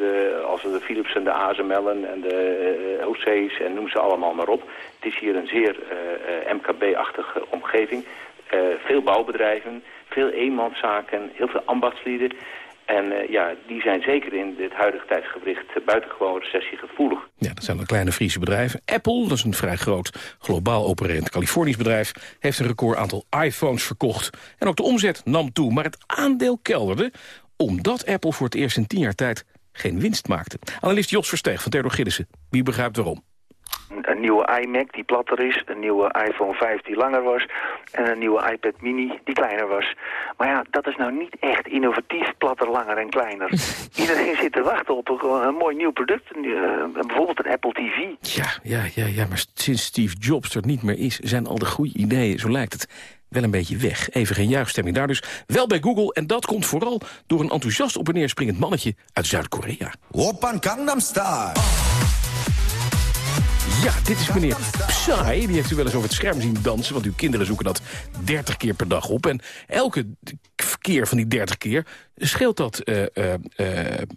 als de Philips en de ASML'en en de uh, OC's en noem ze allemaal maar op. Het is hier een zeer uh, MKB-achtige omgeving. Veel bouwbedrijven, veel eenmanszaken, heel veel ambachtslieden... En ja, die zijn zeker in dit huidige tijdsgewricht uh, buitengewoon recessiegevoelig. Ja, dat zijn de kleine Friese bedrijven. Apple, dat is een vrij groot globaal opererend Californisch bedrijf... heeft een record aantal iPhones verkocht. En ook de omzet nam toe, maar het aandeel kelderde... omdat Apple voor het eerst in tien jaar tijd geen winst maakte. Analist Jos Versteeg van Theodor Gillissen. Wie begrijpt waarom? Een nieuwe iMac die platter is, een nieuwe iPhone 5 die langer was... en een nieuwe iPad mini die kleiner was. Maar ja, dat is nou niet echt innovatief, platter, langer en kleiner. Iedereen zit te wachten op een, een mooi nieuw product, uh, bijvoorbeeld een Apple TV. Ja, ja, ja, ja, maar sinds Steve Jobs er niet meer is... zijn al de goede ideeën, zo lijkt het, wel een beetje weg. Even geen juichstemming daar dus. Wel bij Google en dat komt vooral door een enthousiast op en neer springend mannetje uit Zuid-Korea. Oppan Gangnam Style. Ja, dit is meneer Psy. Die heeft u wel eens over het scherm zien dansen. Want uw kinderen zoeken dat 30 keer per dag op. En elke keer van die 30 keer scheelt dat, uh, uh,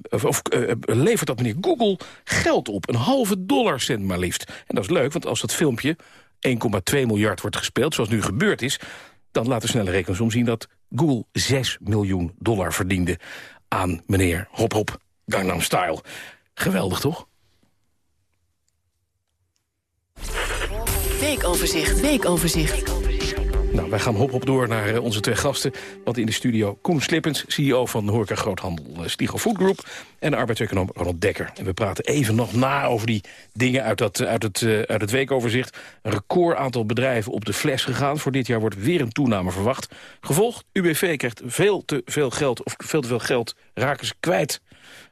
of, of levert dat meneer Google geld op. Een halve dollar cent maar liefst. En dat is leuk, want als dat filmpje 1,2 miljard wordt gespeeld, zoals nu gebeurd is... dan laat de snelle rekensom zien dat Google 6 miljoen dollar verdiende... aan meneer Hop Hop Gangnam Style. Geweldig, toch? Weekoverzicht, weekoverzicht. Nou, wij gaan hop op door naar eh, onze twee gasten. Want in de studio Koen Slippens, CEO van Horeca Groothandel uh, Stiegel Food Group... en arbeidseconoom Ronald Dekker. En we praten even nog na over die dingen uit, dat, uit, het, uh, uit het weekoverzicht. Een record aantal bedrijven op de fles gegaan. Voor dit jaar wordt weer een toename verwacht. Gevolg, UBV krijgt veel te veel geld, of veel te veel geld raken ze kwijt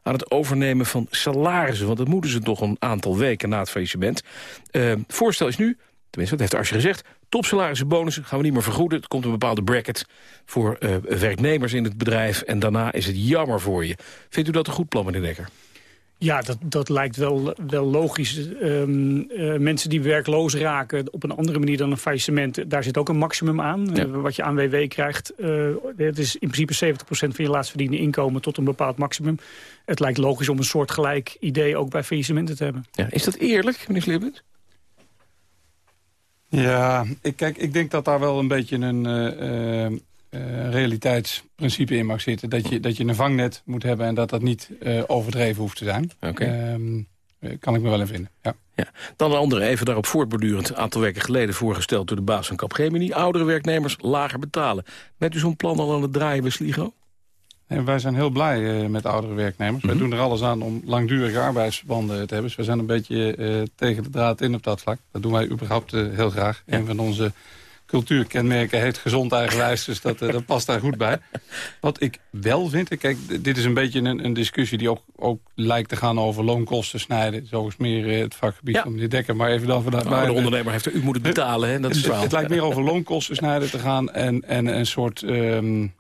aan het overnemen van salarissen. Want dat moeten ze toch een aantal weken na het faillissement. Uh, voorstel is nu, tenminste dat heeft Arsje gezegd... topsalarissen, bonussen gaan we niet meer vergoeden. Het komt een bepaalde bracket voor uh, werknemers in het bedrijf... en daarna is het jammer voor je. Vindt u dat een goed plan, meneer Dekker? Ja, dat, dat lijkt wel, wel logisch. Um, uh, mensen die werkloos raken op een andere manier dan een faillissement... daar zit ook een maximum aan, ja. uh, wat je aan WW krijgt. Uh, het is in principe 70% van je laatst verdiende inkomen tot een bepaald maximum. Het lijkt logisch om een soort gelijk idee ook bij faillissementen te hebben. Ja, is dat eerlijk, meneer Slibbert? Ja, ik, kijk, ik denk dat daar wel een beetje een uh, realiteitsprincipe in mag zitten. Dat je, dat je een vangnet moet hebben en dat dat niet uh, overdreven hoeft te zijn. Okay. Um, kan ik me wel in vinden, ja. ja. Dan een andere, even daarop voortbordurend... een aantal weken geleden voorgesteld door de baas van Capgemini... oudere werknemers lager betalen. Bent u zo'n plan al aan het draaien bij Sligo? En wij zijn heel blij uh, met oudere werknemers. Mm -hmm. Wij doen er alles aan om langdurige arbeidsbanden te hebben. Dus we zijn een beetje uh, tegen de draad in op dat vlak. Dat doen wij überhaupt uh, heel graag. Ja. Een van onze cultuurkenmerken heet gezond eigenwijs. Dus dat, dat past daar goed bij. Wat ik wel vind... Kijk, dit is een beetje een, een discussie die ook, ook lijkt te gaan over loonkosten snijden. Zo is meer het vakgebied ja. van meneer Dekker. Maar even dan vanuit nou, De ondernemer heeft er, u moet het betalen. Hè? Dat is het, het, het lijkt meer over loonkosten snijden te gaan. En, en een soort... Um,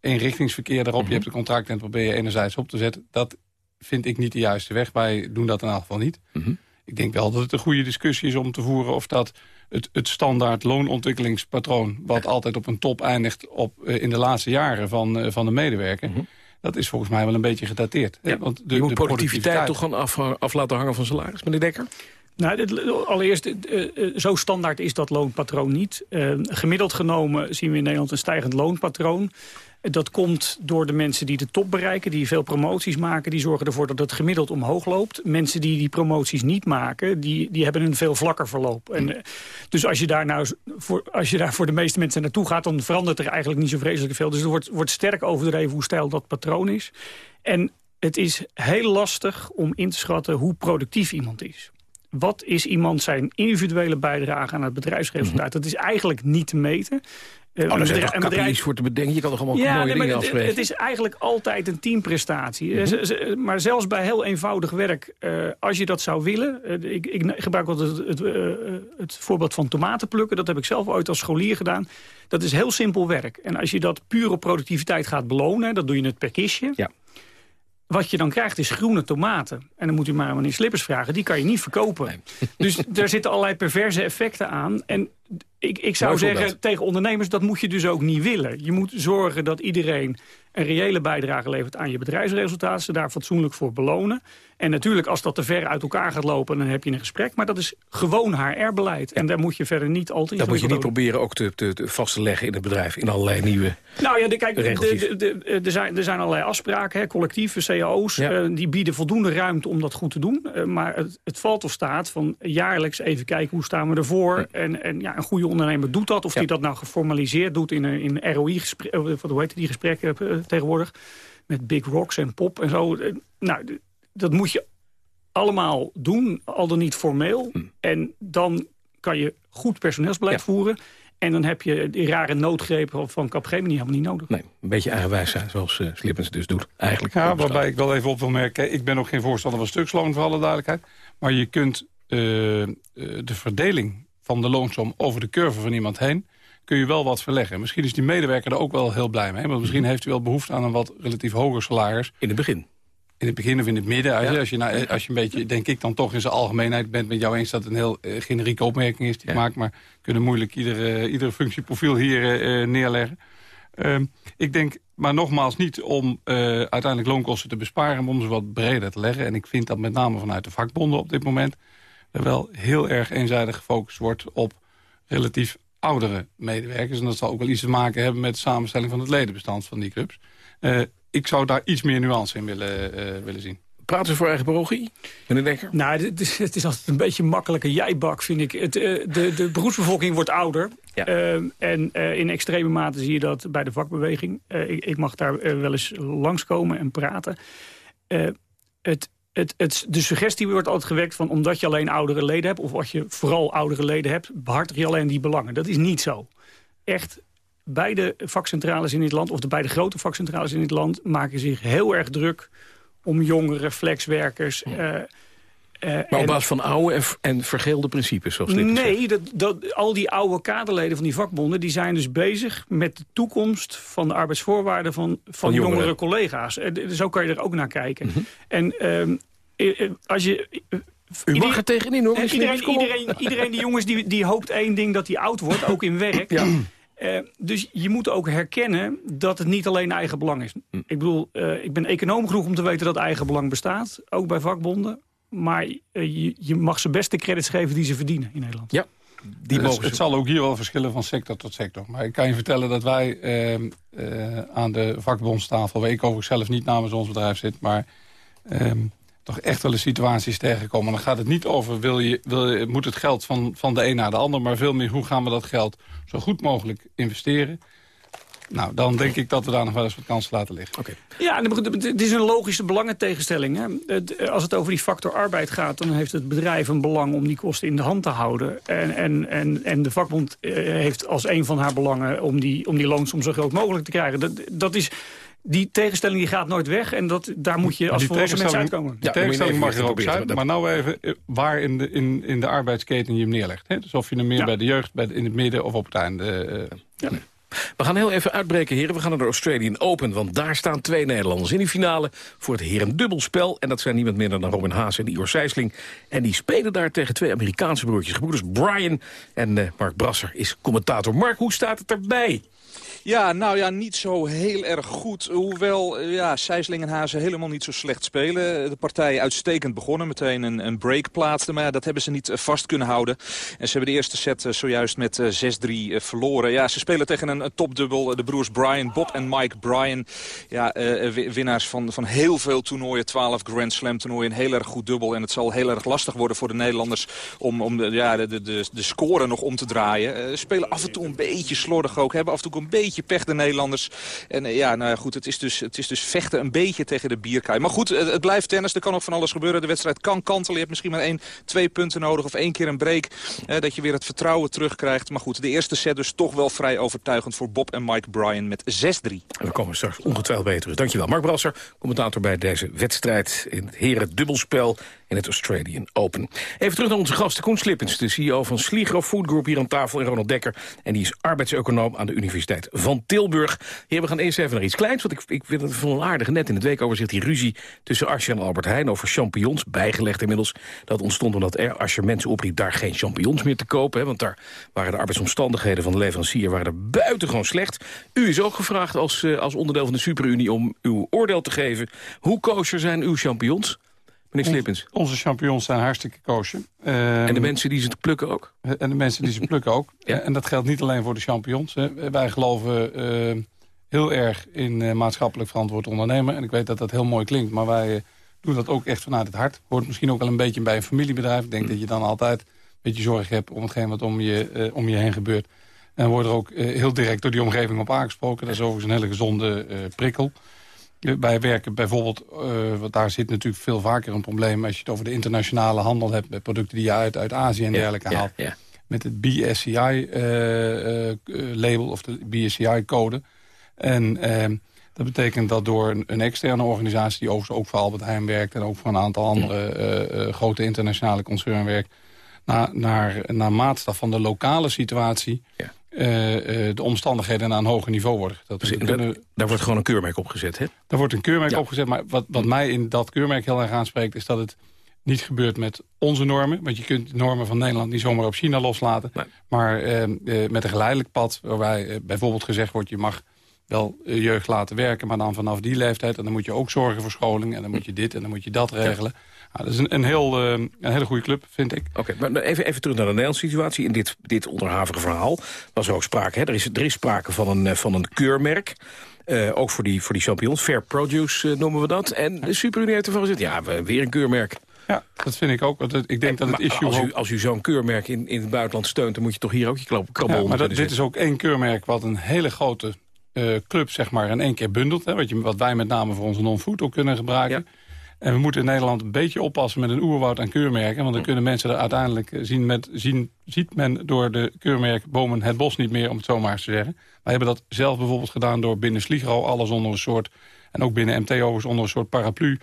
eenrichtingsverkeer daarop. Mm -hmm. Je hebt een contract en probeer je enerzijds op te zetten. Dat vind ik niet de juiste weg. Wij doen dat in elk geval niet. Mm -hmm. Ik denk wel dat het een goede discussie is om te voeren... of dat het, het standaard loonontwikkelingspatroon... wat ja. altijd op een top eindigt op, uh, in de laatste jaren van, uh, van de medewerker... Mm -hmm. dat is volgens mij wel een beetje gedateerd. Ja. Want de, je moet de productiviteit, toch gewoon af, af laten hangen van salaris, meneer Dekker? Nou, allereerst, zo standaard is dat loonpatroon niet. Uh, gemiddeld genomen zien we in Nederland een stijgend loonpatroon. Dat komt door de mensen die de top bereiken, die veel promoties maken. Die zorgen ervoor dat het gemiddeld omhoog loopt. Mensen die die promoties niet maken, die, die hebben een veel vlakker verloop. En, uh, dus als je, daar nou voor, als je daar voor de meeste mensen naartoe gaat... dan verandert er eigenlijk niet zo vreselijk veel. Dus er wordt, wordt sterk overdreven hoe stijl dat patroon is. En het is heel lastig om in te schatten hoe productief iemand is wat is iemand zijn individuele bijdrage aan het bedrijfsresultaat? Mm -hmm. Dat is eigenlijk niet te meten. Uh, oh, is toch bedrijf... voor te bedenken. Je kan toch allemaal ja, mooie nee, dingen het, afspreken? Het is eigenlijk altijd een teamprestatie. Mm -hmm. Maar zelfs bij heel eenvoudig werk, uh, als je dat zou willen... Uh, ik, ik, gebruik altijd het, het, het, voorbeeld van tomaten plukken. Dat heb ik zelf ooit als scholier gedaan. Dat is heel simpel werk. En als je dat puur op productiviteit gaat belonen... dan doe je het per kistje... Ja. Wat je dan krijgt is groene tomaten. En dan moet u maar aan meneer Slippers vragen. Die kan je niet verkopen. Nee. Dus daar zitten allerlei perverse effecten aan. En ik, ik zou zeggen dat. tegen ondernemers... dat moet je dus ook niet willen. Je moet zorgen dat iedereen een reële bijdrage levert aan je bedrijfsresultaat. Ze daar fatsoenlijk voor belonen. En natuurlijk, als dat te ver uit elkaar gaat lopen... dan heb je een gesprek. Maar dat is gewoon HR-beleid. En daar moet je verder niet altijd... Dat moet je niet proberen ook te, te, te, vast te leggen in het bedrijf... in allerlei nieuwe Nou ja, de, kijk, er, zijn, er zijn allerlei afspraken. Hè, collectieve cao's, ja. uh, die bieden voldoende ruimte om dat goed te doen. Uh, maar het, het, valt of staat van jaarlijks even kijken... hoe staan we ervoor. Ja. En, en ja, een goede ondernemer doet dat. Of die dat nou geformaliseerd doet in, in ROI-gesprekken... hoe heet die gesprekken uh, tegenwoordig... met Big Rocks en Pop en zo. Nou, dat moet je allemaal doen, al dan niet formeel. Hm. En dan kan je goed personeelsbeleid ja. voeren. En dan heb je die rare noodgrepen van Capgemini helemaal niet nodig. Nee, een beetje eigenwijs zijn, zoals uh, Slippens dus doet. Eigenlijk. Ja, waarbij ik wel even op wil merken... ik ben ook geen voorstander van stuksloon, voor alle duidelijkheid. Maar je kunt uh, de verdeling van de loonsom over de curve van iemand heen... kun je wel wat verleggen. Misschien is die medewerker er ook wel heel blij mee. Want misschien heeft u wel behoefte aan een wat relatief hoger salaris. In het begin. in het begin of in het midden. Als, je, nou, als je een beetje, denk ik dan toch in zijn algemeenheid bent met jou eens... dat het een heel uh, generieke opmerking is die ik maak... maar kunnen moeilijk iedere, iedere functieprofiel hier uh, neerleggen. Uh, ik denk, maar nogmaals niet om uiteindelijk loonkosten te besparen... maar om ze wat breder te leggen. En ik vind dat met name vanuit de vakbonden op dit moment... er wel heel erg eenzijdig gefocust wordt op relatief oudere medewerkers. En dat zal ook wel iets te maken hebben met de samenstelling van het ledenbestand van die clubs. Uh, ik zou daar iets meer nuance in willen, uh, willen zien. Praten ze voor eigen parochie, meneer Dekker? Nou, het is, het is altijd een beetje een makkelijke jijbak, vind ik. Het, uh, de, de beroepsbevolking wordt ouder. Ja. en in extreme mate zie je dat bij de vakbeweging. Ik, ik, mag daar wel eens langskomen en praten. het, het, het, de suggestie wordt altijd gewekt van omdat je alleen oudere leden hebt... of als je vooral oudere leden hebt, behartig je alleen die belangen. Dat is niet zo. Echt, beide vakcentrales in dit land, of de beide grote vakcentrales in dit land... maken zich heel erg druk om jongere flexwerkers... Uh, uh, maar op basis van oude en, en vergeelde principes, zoals dit Nee, dat, dat, al die oude kaderleden van die vakbonden... die zijn dus bezig met de toekomst van de arbeidsvoorwaarden van, van, jongere. collega's. Zo kan je er ook naar kijken. Mhm. En ehm, als je... U mag er tegenin hoor. Iedereen, iedereen, iedereen, die jongens die, die hoopt één ding dat hij oud wordt, ook in werk. Ja. Uh, dus je moet ook herkennen dat het niet alleen eigen belang is. Hm. Ik bedoel, uh, ik ben econoom genoeg om te weten dat eigen belang bestaat. Ook bij vakbonden. Maar uh, je, je, mag ze best de credits geven die ze verdienen in Nederland. Ja. Die mogen het, zal ook hier wel verschillen van sector tot sector. Maar ik kan je vertellen dat wij ehm, aan de vakbondstafel... waar ik overigens zelf niet namens ons bedrijf zit... maar ehm, toch echt wel een situaties tegenkomen. Dan gaat het niet over, wil je, wil je, moet het geld van, van de een naar de ander... maar veel meer, hoe gaan we dat geld zo goed mogelijk investeren... Nou, dan denk ik dat we daar nog wel eens wat kansen laten liggen. Okay. Ja, het is een logische belangentegenstelling. Hè? Als het over die factor arbeid gaat... dan heeft het bedrijf een belang om die kosten in de hand te houden. En, en, en, en de vakbond eh, heeft als een van haar belangen... om die, om die loonsom zo groot mogelijk te krijgen. Dat, dat is die tegenstelling die gaat nooit weg. En dat, daar moet je als volwassen mensen uitkomen. Die tegenstelling mag er ook zijn. Maar nou even eh, waar in de, in, in de arbeidsketen je hem neerlegt. Hè? Dus of je hem meer bij de jeugd, bij in het midden of op het einde... Uh, ja. We gaan heel even uitbreken, heren. We gaan naar de Australian Open, want daar staan twee Nederlanders in die finale voor het heren dubbelspel. En dat zijn niemand minder dan Robin Haas en Igor Sijsling. En die spelen daar tegen twee Amerikaanse broertjes, gebroeders Brian en uh, Mark Brasser is commentator. Mark, hoe staat het erbij? Ja, nou ja, niet zo heel erg goed. Hoewel eh, ja, Sijsling en Hazen helemaal niet zo slecht spelen. De partij uitstekend begonnen, meteen een, een break plaatste. Maar dat hebben ze niet eh, vast kunnen houden. En ze hebben de eerste set eh, zojuist met 6-3 verloren. Ja, ze spelen tegen een, topdubbel. De broers Brian, Bob en Mike Brian. Ja, winnaars van, van heel veel toernooien. 12 Grand Slam toernooien. Heel erg goed dubbel. En het zal heel erg lastig worden voor de Nederlanders... om, om de, ja, de, de, de score nog om te draaien. Spelen af en toe een beetje slordig ook. Hebben af en toe een beetje pech, de Nederlanders. En eh, ja, nou ja, goed, het is, dus, het is dus vechten een beetje tegen de bierkaai. Maar goed, het, blijft tennis. Er kan nog van alles gebeuren. De wedstrijd kan kantelen. Je hebt misschien maar één, twee punten nodig of één keer een break. Dat je weer het vertrouwen terugkrijgt. Maar goed, de eerste set dus toch wel vrij overtuigend voor Bob en Mike Bryan met 6-3. We komen straks ongetwijfeld beter. Dankjewel. Mark Brasser, commentator bij deze wedstrijd in het heren dubbelspel in het Australian Open. Even terug naar onze gasten. Koen Slippens, de CEO van Sligro Food Group hier aan tafel. En Ronald Dekker. En die is arbeidseconoom aan de Universiteit van Tilburg. Hier, we gaan eerst even naar iets kleins. Want ik, ik vind het van aardig. Net in het weekoverzicht die ruzie tussen Asje en Albert Heijn over champignons. Bijgelegd inmiddels. Dat ontstond omdat er, Asje mensen opriep daar geen champignons meer te kopen. Hè, want daar waren de arbeidsomstandigheden van de leverancier waren er buitengewoon slecht. U is ook gevraagd als, uh, als onderdeel van de Superunie om uw oordeel te geven. Hoe kosher zijn uw champignons? Meneer Slippens. Onze champignons zijn hartstikke koosje. Um, en de ehm, mensen die ze plukken ook? En de mensen die ze plukken ook. ja. En dat geldt niet alleen voor de champignons. Hè. Wij geloven uh, heel erg in uh, maatschappelijk verantwoord ondernemen. En ik weet dat dat heel mooi klinkt. Maar wij uh, doen dat ook echt vanuit het hart. Hoort misschien ook wel een beetje bij een familiebedrijf. Ik denk mm. dat je dan altijd een beetje zorg hebt om hetgeen wat om je, om je heen gebeurt. En wordt er ook heel direct door die omgeving op aangesproken. Dat is overigens een hele gezonde prikkel. Wij werken bijvoorbeeld, uh, want daar zit natuurlijk veel vaker een probleem... als je het over de internationale handel hebt... met producten die je uit, uit Azië en dergelijke haalt. Ja, Met het BSCI-label uh, uh, of de BSCI-code. En dat betekent dat door een, een, externe organisatie... die overigens ook voor Albert Heijn werkt... en ook voor een aantal andere grote internationale concerns werkt... naar, naar, naar maatstaf van de lokale situatie... de omstandigheden naar een hoger niveau worden. Dat dus kunnen... Daar wordt gewoon een keurmerk op gezet, hè? Daar wordt een keurmerk op gezet, maar wat, wat mij in dat keurmerk heel erg aanspreekt... is dat het niet gebeurt met onze normen. Want je kunt de normen van Nederland niet zomaar op China loslaten. Maar uh, met een geleidelijk pad, waarbij bijvoorbeeld gezegd wordt... je mag wel jeugd laten werken, maar dan vanaf die leeftijd... en dan moet je ook zorgen voor scholing en dan moet je dit en dan moet je dat regelen. Nou, dat is een, een, heel, een hele goede club, vind ik. Oké, maar even, even terug naar de Nederlandse situatie. In dit, dit onderhavige verhaal was er ook sprake. Hè? Er, is, er is sprake van een, van een keurmerk. Uh, ook voor die, voor die champignons. Fair produce uh, noemen we dat. En de superunie heeft ervan gezegd, ja, weer een keurmerk. Ja, dat vind ik ook. Ik denk dat het issue... Als u, als u zo'n keurmerk in, in het buitenland steunt... dan moet je toch hier ook je krabbel ja, maar dat, dit is ook één keurmerk wat een hele grote uh, club zeg maar, in één keer bundelt. Hè, wat, je, wat wij met name voor onze non-food ook kunnen gebruiken. En we moeten in Nederland een beetje oppassen met een oerwoud aan keurmerken. Want dan kunnen mensen er uiteindelijk eh, zien, met, zien... ziet men door de keurmerkbomen het bos niet meer, om het zo maar te zeggen. Wij hebben dat zelf bijvoorbeeld gedaan door binnen Sligro... alles onder een soort, en ook binnen MTO's onder een soort paraplu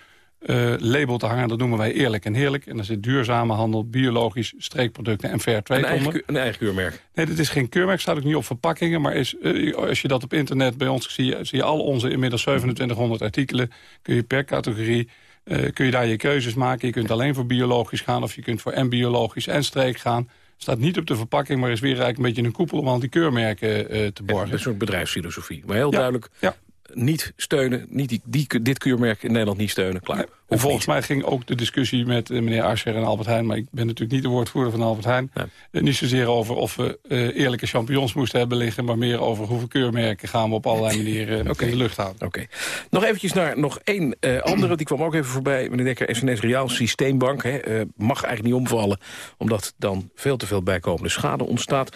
uh, label te hangen. Dat noemen wij eerlijk en heerlijk. En daar zit duurzame handel, biologisch, streekproducten en fair trade een eigen, Een eigen keurmerk? Nee, dit is geen keurmerk. staat ook niet op verpakkingen. Maar is, uh, als je dat op internet bij ons ziet, zie je al onze inmiddels 2700 artikelen. Kun je per categorie, uh, kun je daar je keuzes maken. Je kunt alleen voor biologisch gaan of je kunt voor en biologisch en streek gaan. Staat niet op de verpakking, maar is weer eigenlijk een beetje een koepel om al die keurmerken te borgen. een soort bedrijfsfilosofie. Maar heel duidelijk, ja niet steunen, niet die, die, dit keurmerk in Nederland niet steunen. Klaar. volgens mij ging ook de discussie met uh, meneer Ascher en Albert Heijn... maar ik ben natuurlijk niet de woordvoerder van Albert Heijn... Uh, niet zozeer over of we uh, eerlijke champignons moesten hebben liggen... maar meer over hoeveel keurmerken gaan we op allerlei manieren okay. in de lucht houden. Oké. Nog eventjes naar nog één andere, die kwam ook even voorbij. Meneer Dekker, SNS Reaal Systeembank hè, mag eigenlijk niet omvallen... omdat dan veel te veel bijkomende schade ontstaat.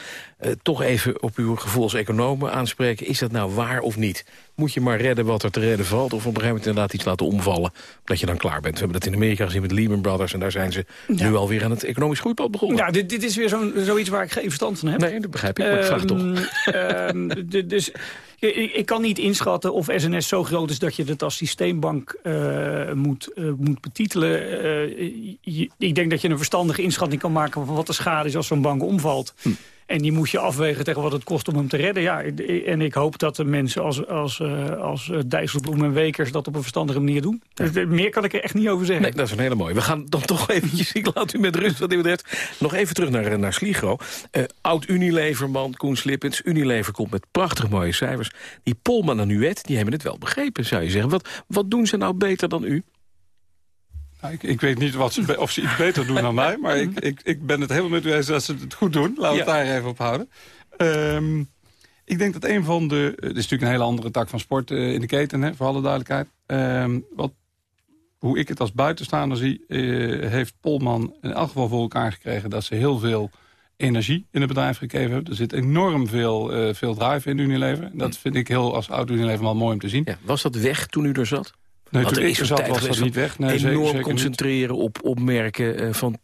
Toch even op uw gevoel als economen aanspreken. Is dat nou waar of niet? moet je maar redden wat er te redden valt... of op een gegeven moment inderdaad iets laten omvallen... dat je dan klaar bent. We hebben dat in Amerika gezien met Lehman Brothers... en daar zijn ze nu alweer aan het economisch groeipad begonnen. Ja, dit, dit is weer zo, zoiets waar ik geen verstand van heb. Nee, dat begrijp ik, maar ik vraag toch. Um, dus... Ik, ik, kan niet inschatten of SNS zo groot is dat je het als systeembank uh, moet, uh, moet betitelen. Uh, je, ik denk dat je een verstandige inschatting kan maken van wat de schade is als zo'n bank omvalt. Hm. En die moet je afwegen tegen wat het kost om hem te redden. Ja, en ik hoop dat de mensen als, als, uh, als Dijsselbloem en Wekers dat op een verstandige manier doen. Dus meer kan ik er echt niet over zeggen. Nee, dat is een hele mooie. We gaan dan toch eventjes, ik laat u met rust wat dit betreft, nog even terug naar, naar Sligro. Uh, Oud-Unileverman Koen Slippens. Unilever komt met prachtig mooie cijfers. Die Polman en Nuet, die hebben het wel begrepen, zou je zeggen. Wat, wat doen ze nou beter dan u? Nou, ik, ik, weet niet wat ze, of ze iets beter doen dan mij, maar ik, ik, ik ben het helemaal met u eens dat ze het goed doen. Laten we het daar even op houden. Um, ik denk dat een van de... Het is natuurlijk een hele andere tak van sport uh, in de keten, hè, voor alle duidelijkheid. Um, wat, hoe ik het als buitenstaander zie, uh, heeft Polman in elk geval voor elkaar gekregen... dat ze heel veel energie in het bedrijf gegeven hebben. Er zit enorm veel, uh, veel drive in Unilever. Dat vind ik heel als oud Unilever wel mooi om te zien. Ja, was dat weg toen u er zat? Nee, toen ik zat was dat niet weg. Nee, enorm zeker, concentreren op, op merken. Uh, van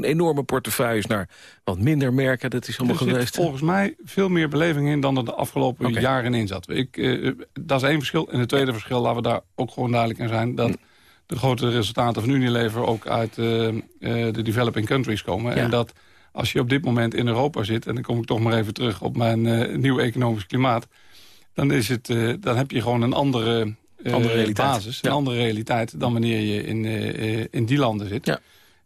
enorme portefeuilles naar wat minder merken. Dat is allemaal er geweest. volgens mij veel meer beleving in dan er de afgelopen okay. jaren in zat. Ik, uh, dat is één verschil. En het tweede verschil, laten we daar ook gewoon duidelijk in zijn... dat de grote resultaten van Unilever ook uit uh, de developing countries komen. Ja. En dat als je op dit moment in Europa zit... en dan kom ik toch maar even terug op mijn nieuwe economisch klimaat... dan, is het, dan heb je gewoon een andere andere realiteit. basis, een andere realiteit dan wanneer je in, uh, in die landen zit. Ja.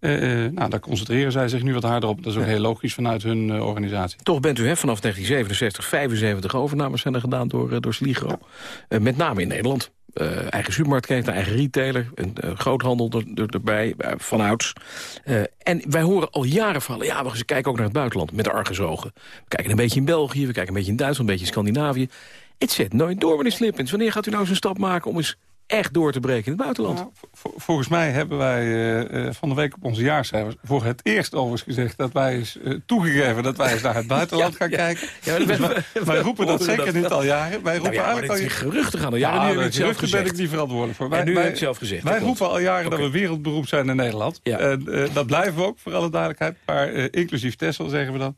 Uh, nou, daar concentreren zij zich nu wat harder op. Dat is ook ja. heel logisch vanuit hun uh, organisatie. Toch bent u hè, vanaf 1967, 75 overnames zijn er gedaan door, uh, door Sligro. Ja. met name in Nederland. eigen supermarktketen, eigen retailer, een groothandel er, er, erbij, vanouds. en wij horen al jaren vallen. ja, we kijken ook naar het buitenland met argusogen. We kijken een beetje in België, we kijken een beetje in Duitsland, een beetje in Scandinavië. Het zet nooit door, meneer Slippens. Wanneer gaat u nou zo'n stap maken om eens echt door te breken in het buitenland? Nou, volgens mij hebben wij uh, van de week op onze jaarcijfers... voor het eerst overigens gezegd dat wij eens uh, toegegeven... dat wij eens naar het buitenland ja, gaan ja. kijken. Ja, dus wij, wij, roepen dat zeker dat, niet al jaren. Wij roepen nou eigenlijk al geruchten gaan al jaren. Ja, nu zelf gezegd. ben ik niet verantwoordelijk voor. Wij, en nu wij, heb zelf gezegd. Wij roepen al jaren okay. dat we wereldberoemd zijn in Nederland. En uh, dat blijven we ook, voor alle duidelijkheid. Maar inclusief Texel zeggen we dan.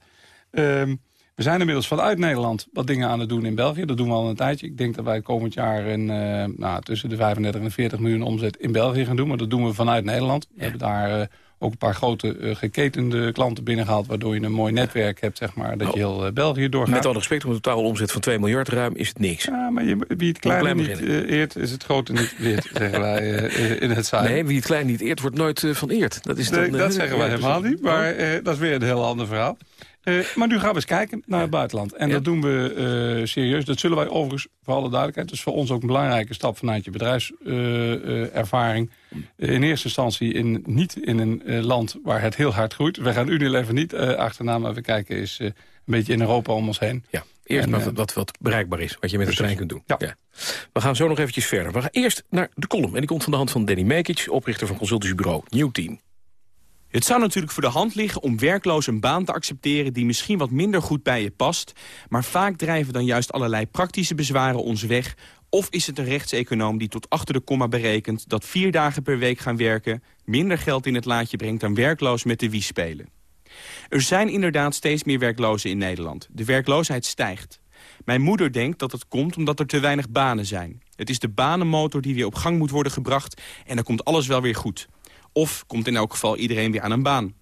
Um, we zijn inmiddels vanuit Nederland wat dingen aan het doen in België. Dat doen we al een tijdje. Ik denk dat wij komend jaar een, uh, nou, tussen de 35 en 40 miljoen omzet in België gaan doen. Maar dat doen we vanuit Nederland. We hebben daar uh, ook een paar grote uh, geketende klanten binnengehaald... waardoor je een mooi netwerk hebt, zeg maar, dat je heel uh, België doorgaat. Met alle respect, om een totaal omzet van 2 miljard ruim is het niks. Ja, maar je, wie het kleine niet uh, eert, is het grote niet weert, zeggen wij in het zaal. Nee, wie het klein niet eert, wordt nooit van eerd. Dat, is nee, dan, dat zeggen wij helemaal niet, maar dat is weer een heel ander verhaal. Uh, maar nu gaan we eens kijken naar het buitenland. En ja. dat doen we uh, serieus. Dat zullen wij overigens, voor alle duidelijkheid... dus voor ons ook een belangrijke stap vanuit je bedrijfservaring... Uh, in eerste instantie in, niet in een land waar het heel hard groeit. We gaan Unilever niet achterna, maar we kijken eens een beetje in Europa om ons heen. Ja, eerst en, wat, wat, bereikbaar is, wat je met de trein kunt doen. Ja. ja. We gaan zo nog eventjes verder. We gaan eerst naar de column. En die komt van de hand van Danny Mekic, oprichter van consultancybureau New Team. Het zou natuurlijk voor de hand liggen om werkloos een baan te accepteren... die misschien wat minder goed bij je past... maar vaak drijven dan juist allerlei praktische bezwaren ons weg... of is het een rechtseconoom die tot achter de komma berekent... dat vier dagen per week gaan werken minder geld in het laadje brengt... dan werkloos met de wie spelen. Er zijn inderdaad steeds meer werklozen in Nederland. De werkloosheid stijgt. Mijn moeder denkt dat het komt omdat er te weinig banen zijn. Het is de banenmotor die weer op gang moet worden gebracht... en dan komt alles wel weer goed... Of komt in elk geval iedereen weer aan een baan.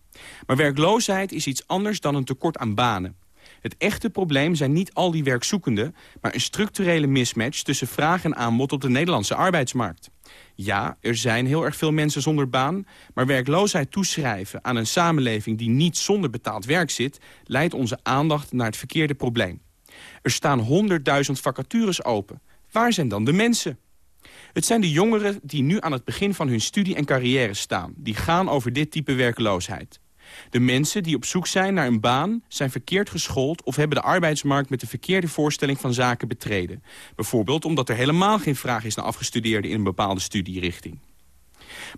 Maar werkloosheid is iets anders dan een tekort aan banen. Het echte probleem zijn niet al die werkzoekenden... maar een structurele mismatch tussen vraag en aanbod op de Nederlandse arbeidsmarkt. Ja, er zijn heel erg veel mensen zonder baan... maar werkloosheid toeschrijven aan een samenleving die niet zonder betaald werk zit... leidt onze aandacht naar het verkeerde probleem. Er staan 100.000 vacatures open. Waar zijn dan de mensen? Het zijn de jongeren die nu aan het begin van hun studie en carrière staan. Die gaan over dit type werkloosheid. De mensen die op zoek zijn naar een baan zijn verkeerd geschoold... of hebben de arbeidsmarkt met de verkeerde voorstelling van zaken betreden. Bijvoorbeeld omdat er helemaal geen vraag is naar afgestudeerden... in een bepaalde studierichting.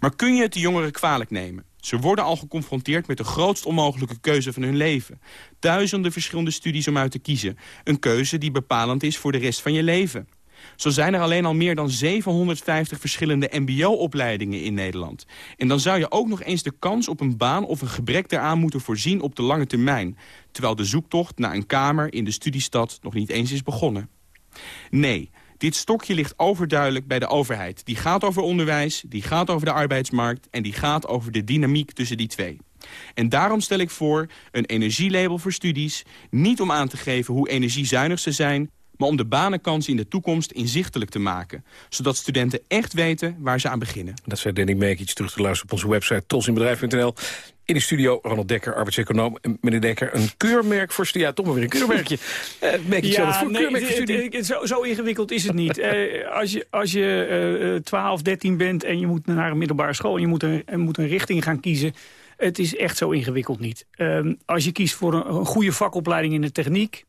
Maar kun je het de jongeren kwalijk nemen? Ze worden al geconfronteerd met de grootst onmogelijke keuze van hun leven. Duizenden verschillende studies om uit te kiezen. Een keuze die bepalend is voor de rest van je leven. Zo zijn er alleen al meer dan 750 verschillende mbo-opleidingen in Nederland. En dan zou je ook nog eens de kans op een baan of een gebrek daaraan moeten voorzien op de lange termijn. Terwijl de zoektocht naar een kamer in de studiestad nog niet eens is begonnen. Nee, dit stokje ligt overduidelijk bij de overheid. Die gaat over onderwijs, die gaat over de arbeidsmarkt... en die gaat over de dynamiek tussen die twee. En daarom stel ik voor een energielabel voor studies... niet om aan te geven hoe energiezuinig ze zijn maar om de banenkansen in de toekomst inzichtelijk te maken. Zodat studenten echt weten waar ze aan beginnen. Dat zei Danny Meek, iets terug te luisteren op onze website tosinbedrijf.nl. In de studio Ronald Dekker, arbeidseconoom. Meneer Dekker, een keurmerk voor studie. Ja, toch maar weer een keurmerkje. Uh, Meek, ja, voor nee, keurmerk voor studie. Zo, zo, ingewikkeld is het niet. uh, als je, als je uh, 12, 13 bent en je moet naar een middelbare school... en je moet een, en moet een richting gaan kiezen... Het is echt zo ingewikkeld niet. Uh, als je kiest voor een, een goede vakopleiding in de techniek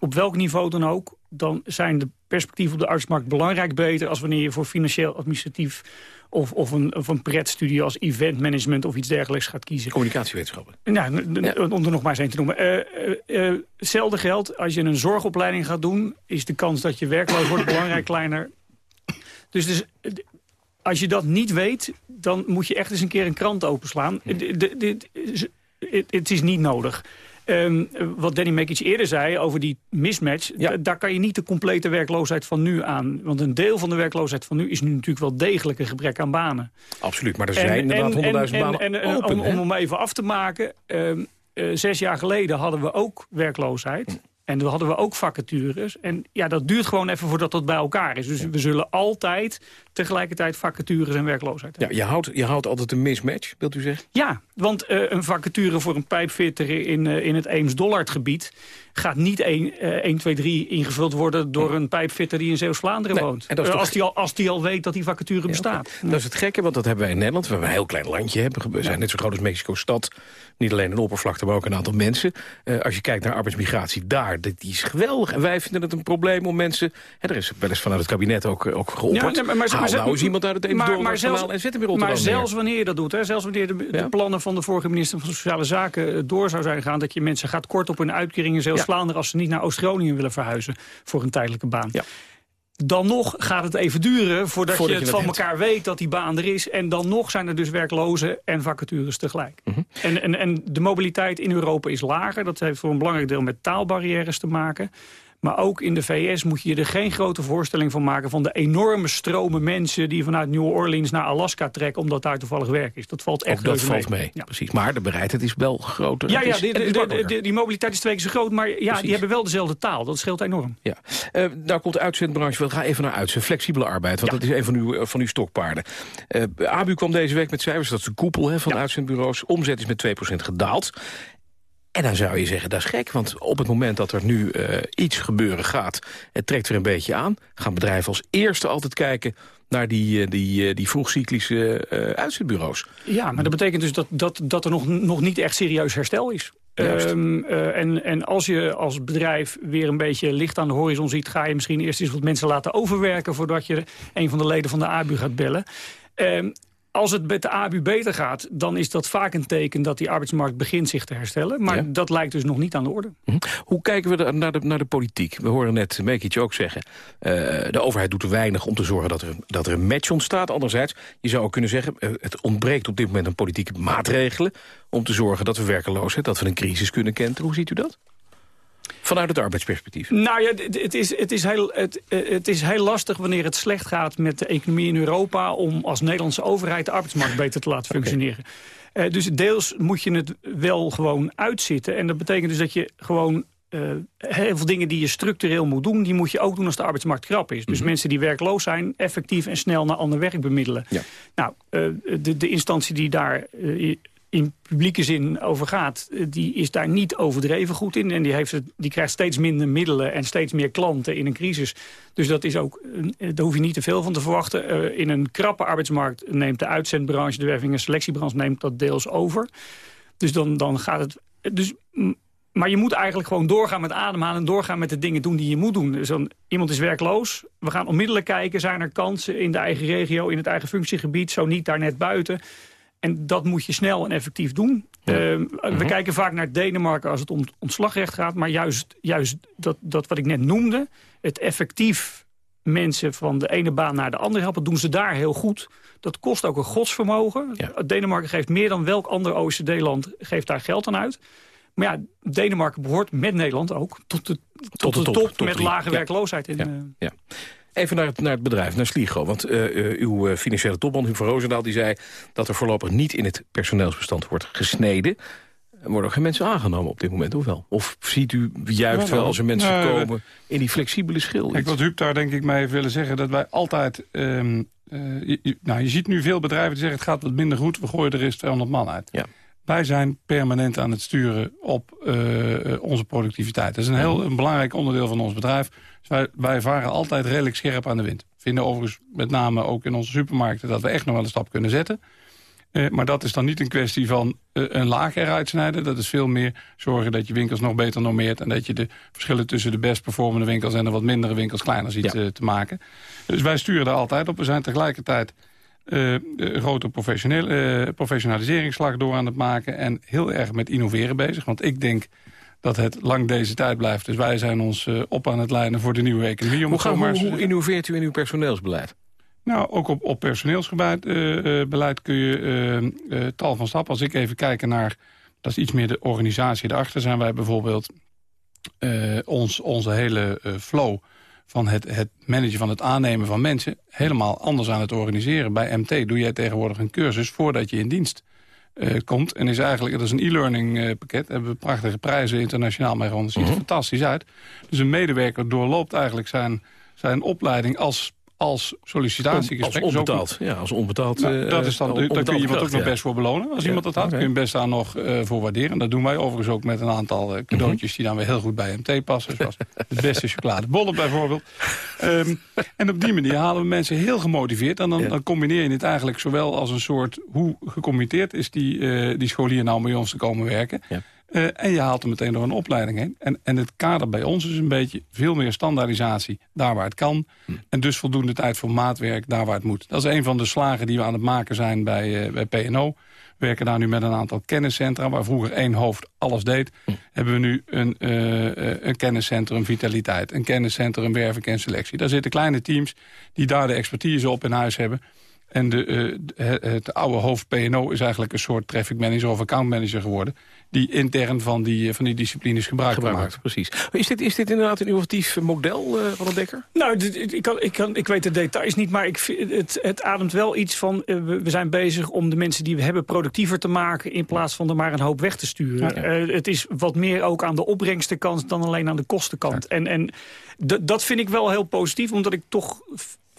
op welk niveau dan ook... dan zijn de perspectieven op de arbeidsmarkt belangrijk beter... als wanneer je voor financieel administratief of, of, een, of een pretstudie als event management of iets dergelijks gaat kiezen. Communicatiewetenschappen. Nou, om er nog maar eens een te noemen. Uh, uh, hetzelfde geldt, als je een zorgopleiding gaat doen... is de kans dat je werkloos wordt belangrijk kleiner. Dus, dus als je dat niet weet, dan moet je echt eens een keer een krant openslaan. Het is niet nodig. Um, wat Danny Mekic eerder zei over die mismatch... daar kan je niet de complete werkloosheid van nu aan. Want een deel van de werkloosheid van nu is nu natuurlijk wel degelijk een gebrek aan banen. Absoluut, maar er zijn inderdaad honderdduizend banen en, en, open. Om, om hem even af te maken... Um, uh, zes jaar geleden hadden we ook werkloosheid. En dan hadden we ook vacatures. En ja, dat duurt gewoon even voordat dat bij elkaar is. Dus we zullen altijd tegelijkertijd vacatures en werkloosheid hebben. Ja, je houdt, je houdt altijd een mismatch, wilt u zeggen? Ja, want uh, een vacature voor een pijpfitter in, uh, in het Eems-Dollard gebied gaat niet 1, uh, 1, 2, 3 ingevuld worden door een pijpfitter die in Zeeuws-Vlaanderen nee, woont. Uh, als, die al, als die al weet dat die vacature bestaat. Ja, okay. Dat is het gekke, want dat hebben wij in Nederland. We hebben een heel klein landje. Hebben. We zijn net zo groot als Mexico-stad. Niet alleen een oppervlakte, maar ook een aantal mensen. Uh, als je kijkt naar arbeidsmigratie daar, die is geweldig. En wij vinden het een probleem om mensen... Hè, er is wel eens vanuit het kabinet ook, ook geopperd. Ja, nee, maar, Haal nou eens iemand uit het Eemsdorp en zet hem weer Maar zelfs wanneer je dat doet, hè, zelfs wanneer de, ja? plannen van de vorige minister van Sociale Zaken door zou zijn gaan... dat je mensen gaat kort op hun uitkering in Zeeuws-Vlaanderen... als ze niet naar Oost-Groningen willen verhuizen voor een tijdelijke baan. Ja. Dan nog gaat het even duren voordat, voordat je het van elkaar weet dat die baan er is. En dan nog zijn er dus werklozen en vacatures tegelijk. Mm -hmm. en, en, en de mobiliteit in Europa is lager. Dat heeft voor een belangrijk deel met taalbarrières te maken. Maar ook in de VS moet je je er geen grote voorstelling van maken... van de enorme stromen mensen die vanuit New Orleans naar Alaska trekken... omdat daar toevallig werk is. Dat valt echt Ook dat valt mee, precies. Maar de bereidheid is wel groter. Ja, ja is- die, mobiliteit is twee keer zo groot, maar ja, Precies. die hebben wel dezelfde taal. Dat scheelt enorm. Ja. Nou komt de uitzendbranche, we gaan even naar uit. Flexibele arbeid, want dat is een van uw, eh, van uw stokpaarden. Eh ABU kwam deze week met cijfers, dat is de koepel hè, van uitzendbureaus. Omzet is met 2% gedaald. En dan zou je zeggen, dat is gek, want op het moment dat er nu eh, iets gebeuren gaat... het trekt er een beetje aan, gaan bedrijven als eerste altijd kijken... naar die, eh, die, eh, die vroegcyclische eh uitzendbureaus. Ja, maar dat betekent dus dat, dat, dat er nog, nog niet echt serieus herstel is. Ehm, eh, en, en als je als bedrijf weer een beetje licht aan de horizon ziet... ga je misschien eerst eens wat mensen laten overwerken... voordat je een van de leden van de ABU gaat bellen. Ehm, als het met de ABU beter gaat, dan is dat vaak een teken... dat die arbeidsmarkt begint zich te herstellen. Maar Ja. dat lijkt dus nog niet aan de orde. Mhm. Hoe kijken we naar de, naar de politiek? We horen net Mekic ook zeggen... eh, de overheid doet te weinig om te zorgen dat er, dat er een match ontstaat. Anderzijds, je zou ook kunnen zeggen... eh, het ontbreekt op dit moment aan politieke maatregelen... om te zorgen dat we werkeloosheid, dat we een crisis kunnen kenteren. Hoe ziet u dat? Vanuit het arbeidsperspectief. Nou ja, het is, het, is heel, het, het is heel lastig wanneer het slecht gaat met de economie in Europa... om als Nederlandse overheid de arbeidsmarkt beter te laten functioneren. Eh, dus deels moet je het wel gewoon uitzitten. En dat betekent dus dat je gewoon eh, heel veel dingen die je structureel moet doen... die moet je ook doen als de arbeidsmarkt krap is. Dus mensen die werkloos zijn, effectief en snel naar ander werk bemiddelen. Nou, eh, de, de instantie die daar in publieke zin over gaat... eh, die is daar niet overdreven goed in. En die, heeft het, die krijgt steeds minder middelen en steeds meer klanten in een crisis. Dus dat is ook, eh, daar hoef je niet te veel van te verwachten. Eh, in een krappe arbeidsmarkt neemt de uitzendbranche... de werving- en selectiebranche neemt dat deels over. Dus dan, dan gaat het... Dus, maar je moet eigenlijk gewoon doorgaan met ademhalen... en doorgaan met de dingen doen die je moet doen. Dus dan, iemand is werkloos. We gaan onmiddellijk kijken, zijn er kansen in de eigen regio... in het eigen functiegebied, zo niet daar net buiten... En dat moet je snel en effectief doen. Eh, We kijken vaak naar Denemarken als het om het ontslagrecht gaat. Maar juist, juist dat, dat wat ik net noemde... het effectief mensen van de ene baan naar de andere helpen... doen ze daar heel goed. Dat kost ook een godsvermogen. Denemarken geeft meer dan welk ander OECD-land... geeft daar geld aan uit. Maar ja, Denemarken behoort met Nederland ook... tot de, tot de, top, top met lage werkloosheid. In, Ja. eh, Ja. Even naar het, naar het bedrijf, naar Sligo. Want eh, eh, uw eh, financiële topman, Hugo van Roosendaal, die zei... dat er voorlopig niet in het personeelsbestand wordt gesneden. Er worden ook geen mensen aangenomen op dit moment, of wel? Of ziet u juist Ja, wel als er mensen komen in die flexibele schil? Kijk, wat Huub daar denk ik mee heeft willen zeggen... dat wij altijd... ehm, eh, je, nou, je ziet nu veel bedrijven die zeggen... het gaat wat minder goed, we gooien er eens 200 man uit. Ja. Wij zijn permanent aan het sturen op onze productiviteit. Dat is een heel een belangrijk onderdeel van ons bedrijf. Dus wij, wij varen altijd redelijk scherp aan de wind. Vinden overigens met name ook in onze supermarkten... dat we echt nog wel een stap kunnen zetten. Eh, maar dat is dan niet een kwestie van eh, een laag eruit snijden. Dat is veel meer zorgen dat je winkels nog beter normeert... en dat je de verschillen tussen de best performende winkels... en de wat mindere winkels kleiner ziet eh, te maken. Dus wij sturen daar altijd op. We zijn tegelijkertijd een grote professionaliseringsslag door aan het maken... en heel erg met innoveren bezig. Want ik denk dat het lang deze tijd blijft. Dus wij zijn ons eh, op aan het lijnen voor de nieuwe economie. Om Hoe, gaan, zeggen. innoveert u in uw personeelsbeleid? Nou, ook op, op personeelsbeleid eh, eh, beleid kun je eh, eh, tal van stappen. Als ik even kijk naar, dat is iets meer de organisatie erachter... zijn wij bijvoorbeeld eh, ons, onze hele eh, flow van het, het managen van het aannemen van mensen... helemaal anders aan het organiseren. Bij MT doe jij tegenwoordig een cursus voordat je in dienst eh, komt. En is eigenlijk, dat is een e-learning eh, pakket. Daar hebben we prachtige prijzen internationaal mee gewonnen. Ziet er fantastisch uit. Dus een medewerker doorloopt eigenlijk zijn, zijn opleiding als als sollicitatiegesprek. Als onbetaald. Ja, als onbetaald. Nou, eh, dat is dan, daar onbetaald kun je iemand ook nog ja. best voor belonen. Als Ja, iemand dat had, kun je hem best daar nog eh, voor waarderen. En dat doen wij overigens ook met een aantal eh, cadeautjes... die dan weer heel goed bij MT passen. Zoals het beste chocoladebollen bijvoorbeeld. Ehm, en op die manier halen we mensen heel gemotiveerd. En dan, dan combineer je het eigenlijk zowel als een soort... hoe gecommitteerd is die, eh, die scholier nou bij ons te komen werken... Eh, en je haalt hem meteen door een opleiding heen. En, en het kader bij ons is een beetje veel meer standaardisatie daar waar het kan. En dus voldoende tijd voor maatwerk daar waar het moet. Dat is een van de slagen die we aan het maken zijn bij, eh, bij PNO. We werken daar nu met een aantal kenniscentra... waar vroeger één hoofd alles deed. Hebben we nu een, eh, een kenniscentrum vitaliteit. Een kenniscentrum werving en selectie. Daar zitten kleine teams die daar de expertise op in huis hebben. En de, uh, het, oude hoofd PNO is eigenlijk een soort traffic manager of account manager geworden die intern van die, van die disciplines gebruik, gebruik maakt. Precies. Is dit, is dit inderdaad een innovatief model, uh, van Dekker? Nou, ik, kan, ik, kan, ik weet de details niet, maar ik, het, het ademt wel iets van... Uh, we zijn bezig om de mensen die we hebben productiever te maken... in plaats van er maar een hoop weg te sturen. Ja, ja. Uh, het is wat meer ook aan de opbrengstenkant dan alleen aan de kostenkant. Ja. En, en dat vind ik wel heel positief, omdat ik toch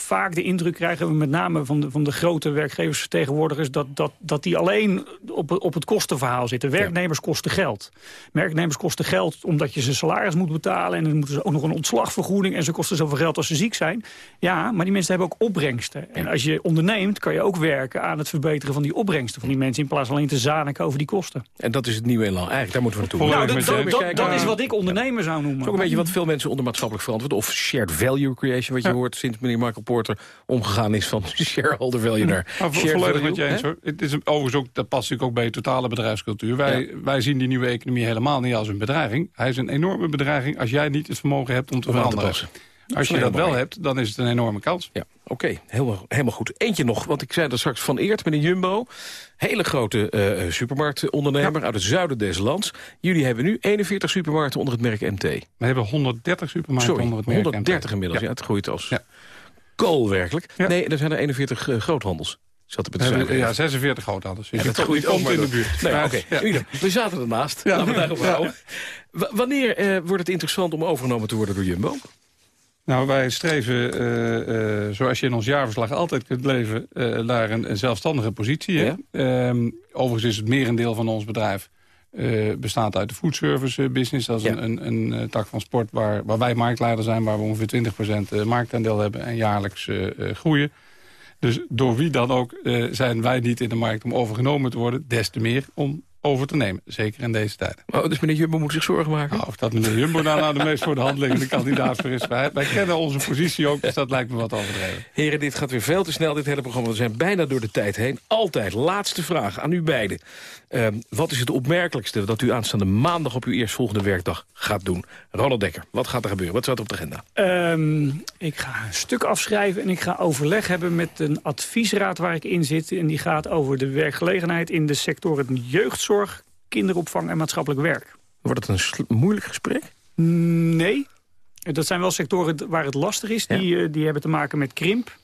vaak de indruk krijgen we met name van de, van de grote werkgeversvertegenwoordigers... dat, dat, dat die alleen op, op het kostenverhaal zitten. Werknemers kosten geld. Werknemers kosten geld omdat je ze salaris moet betalen... en dan moeten ze ook nog een ontslagvergoeding... en ze kosten zoveel geld als ze ziek zijn. Ja, maar die mensen hebben ook opbrengsten. En als je onderneemt, kan je ook werken aan het verbeteren van die opbrengsten... van die mensen in plaats van alleen te zaniken over die kosten. En dat is het nieuwe elan. Eigenlijk, daar moeten we naartoe. Nou, dat, dat, is wat ik ondernemer zou noemen. Dat is ook een beetje wat veel mensen onder maatschappelijk verantwoord... of shared value creation, wat je hoort sinds meneer Michael Omgegaan is van shareholder value naar maar volledig met je eens hoor. Het is overigens ook, dat past natuurlijk ook bij totale bedrijfscultuur. Wij, ja. wij zien die nieuwe economie helemaal niet als een bedreiging. Hij is een enorme bedreiging als jij niet het vermogen hebt om te om veranderen. Te als je dat wel hebt, dan is het een enorme kans. Ja, oké. Okay. Helemaal, helemaal goed. Eentje nog, want ik zei dat straks van Eert met een Jumbo. Hele grote uh, supermarktondernemer ja. uit het zuiden des lands. Jullie hebben nu 41 supermarkten onder het merk MT. We hebben 130 supermarkten Sorry, onder het merk 130 MT. inmiddels. Ja. ja, het groeit als... Ja kool werkelijk. Ja. Nee, er zijn er 41 uh, groothandels. Zat er met de ja, 46 groothandels. Dus ja, dat groeit komt in de buurt. Nee, okay. ja. We zaten ernaast. Ja. Laten we daarop houden. Wanneer uh, wordt het interessant om overgenomen te worden door Jumbo? Nou, wij streven, uh, uh, zoals je in ons jaarverslag altijd kunt leven... Uh, naar een, een, zelfstandige positie. Ja. Um, overigens is het merendeel van ons bedrijf... Uh, bestaat uit de foodservice business. Dat is ja. een, een, een, tak van sport waar, waar wij marktleider zijn... waar we ongeveer 20% marktaandeel hebben en jaarlijks uh, groeien. Dus door wie dan ook zijn wij niet in de markt om overgenomen te worden... des te meer om over te nemen. Zeker in deze tijd. Oh, dus meneer Jumbo moet zich zorgen maken? Nou, of dat meneer Jumbo nou, nou de meest voor de hand liggende kandidaat voor is. Wij, wij kennen onze positie ook, dus dat lijkt me wat overdreven. Heren, dit gaat weer veel te snel, dit hele programma. We zijn bijna door de tijd heen. Altijd, laatste vraag aan u beiden. Uh, wat is het opmerkelijkste dat u aanstaande maandag op uw eerstvolgende werkdag gaat doen? Ronald Dekker, wat gaat er gebeuren? Wat staat op de agenda? Um, ik ga een stuk afschrijven en ik ga overleg hebben met een adviesraad waar ik in zit. En die gaat over de werkgelegenheid in de sectoren jeugdzorg, kinderopvang en maatschappelijk werk. Wordt het een moeilijk gesprek? Nee. Dat zijn wel sectoren waar het lastig is. Ja. Die, uh, die hebben te maken met krimp.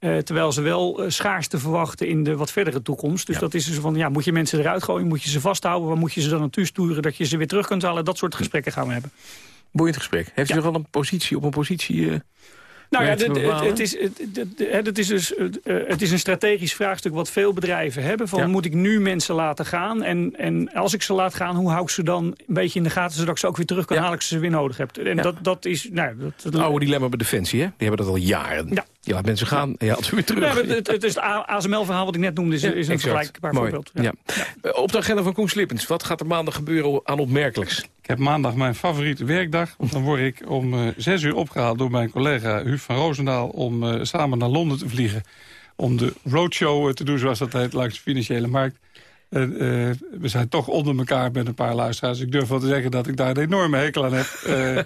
Uh, terwijl ze wel uh, schaarste verwachten in de wat verdere toekomst. Dus ja. dat is dus van, ja, moet je mensen eruit gooien? Moet je ze vasthouden? Waar moet je ze dan naartoe sturen? Dat je ze weer terug kunt halen? Dat soort gesprekken gaan we hebben. Boeiend gesprek. Heeft ja. u nog wel een positie op een positie... Uh... Nou ja, het, is, het, is dus, het is een strategisch vraagstuk wat veel bedrijven hebben. Van, ja. Moet ik nu mensen laten gaan? En, en als ik ze laat gaan, hoe hou ik ze dan een beetje in de gaten... zodat ik ze ook weer terug kan ja. halen als ik ze weer nodig heb? En ja. dat, dat is... Nou, dat, oude dilemma bij Defensie, hè? Die hebben dat al jaren. Ja. Laat mensen gaan haalt ze weer terug. Ja, het, het, is het ASML-verhaal wat ik net noemde, is, is een vergelijkbaar Mooi. voorbeeld. Ja. Op de agenda van Koen Slippens, wat gaat er maandag gebeuren aan opmerkelijks? Ik heb maandag mijn favoriete werkdag. Dan word ik om uh, zes uur opgehaald door mijn collega Huub van Roosendaal... om uh, samen naar Londen te vliegen. Om de roadshow uh, te doen, zoals dat heet, langs de financiële markt. Uh, uh, we zijn toch onder elkaar met een paar luisteraars. Ik durf wel te zeggen dat ik daar een enorme hekel aan heb. Uh,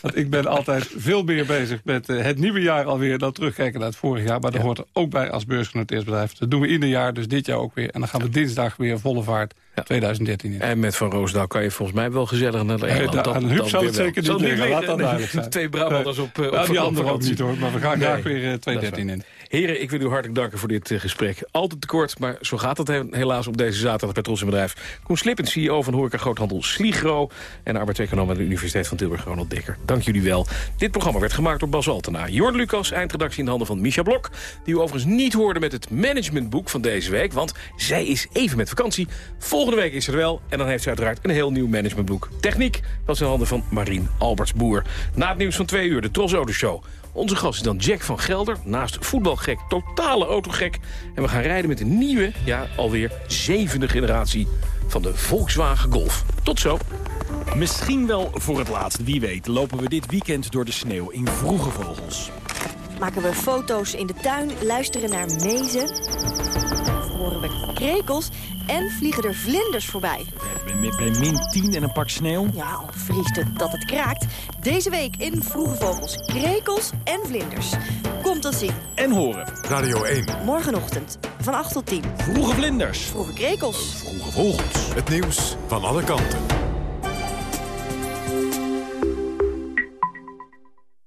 want ik ben altijd veel meer bezig met het nieuwe jaar alweer... dan terugkijken naar het vorige jaar. Maar dat ja. hoort er ook bij als beursgenoteerd bedrijf. Dat doen we ieder jaar, dus dit jaar ook weer. En dan gaan we dinsdag weer volle vaart ja. 2013 in. En met Van Roosdaal kan je volgens mij wel gezellig naar de Engeland. Aan Huub zal het zeker niet liggen, laat dat duidelijk zijn. Twee Brabanders op, uh, op Die anderen ook niet hoor, maar we gaan nee, graag weer 2013 in. Heren, ik wil u hartelijk danken voor dit uh, gesprek. Altijd te kort, maar zo gaat het helaas op deze zaterdag bij Tros in Bedrijf. Koen Slippens, CEO van Horeca Groothandel Sligro... en arbeidseconoom aan de Universiteit van Tilburg, Ronald Dekker. Dank jullie wel. Dit programma werd gemaakt door Bas Altena. Jord Lucas, eindredactie in de handen van Micha Blok... die u overigens niet hoorde met het managementboek van deze week... want zij is even met vakantie. Volgende week is er wel en dan heeft ze uiteraard een heel nieuw managementboek. Techniek, dat is in handen van Marien Albertsboer. Na het nieuws van twee uur, de Tros Show. Onze gast is dan Jack van Gelder, naast voetbalgek, totale autogek. En we gaan rijden met een nieuwe, ja, alweer zevende generatie van de Volkswagen Golf. Tot zo. Misschien wel voor het laatst, wie weet, lopen we dit weekend door de sneeuw in vroege vogels. Maken we foto's in de tuin, luisteren naar mezen horen we krekels en vliegen er vlinders voorbij. Bij, bij min 10 en een pak sneeuw? Ja, al vriest het dat het kraakt. Deze week in Vroege Vogels, krekels en vlinders. Komt te zien. En horen. Radio 1. Morgenochtend van 8 tot 10. Vroege vlinders. Vroege krekels. Vroege vogels. Het nieuws van alle kanten.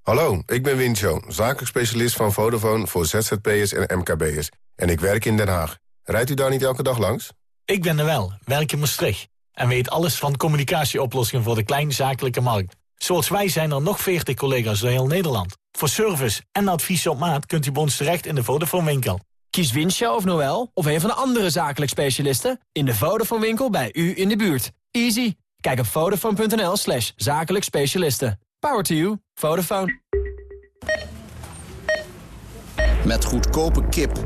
Hallo, ik ben Wincho, zakelijk specialist van Vodafone voor ZZP'ers en MKB'ers. En ik werk in Den Haag. Rijdt u daar niet elke dag langs? Ik ben er wel, werk in Maastricht. En weet alles van communicatieoplossingen voor de kleinzakelijke markt. Zoals wij zijn er nog 40 collega's door heel Nederland. Voor service en advies op maat kunt u bij ons terecht in de Vodafone winkel. Kies Winsja of Noel of een van de andere zakelijk specialisten... in de Vodafone winkel bij u in de buurt. Easy. Kijk op vodafone.nl slash zakelijk specialisten. Power to you. Vodafone. Met goedkope kip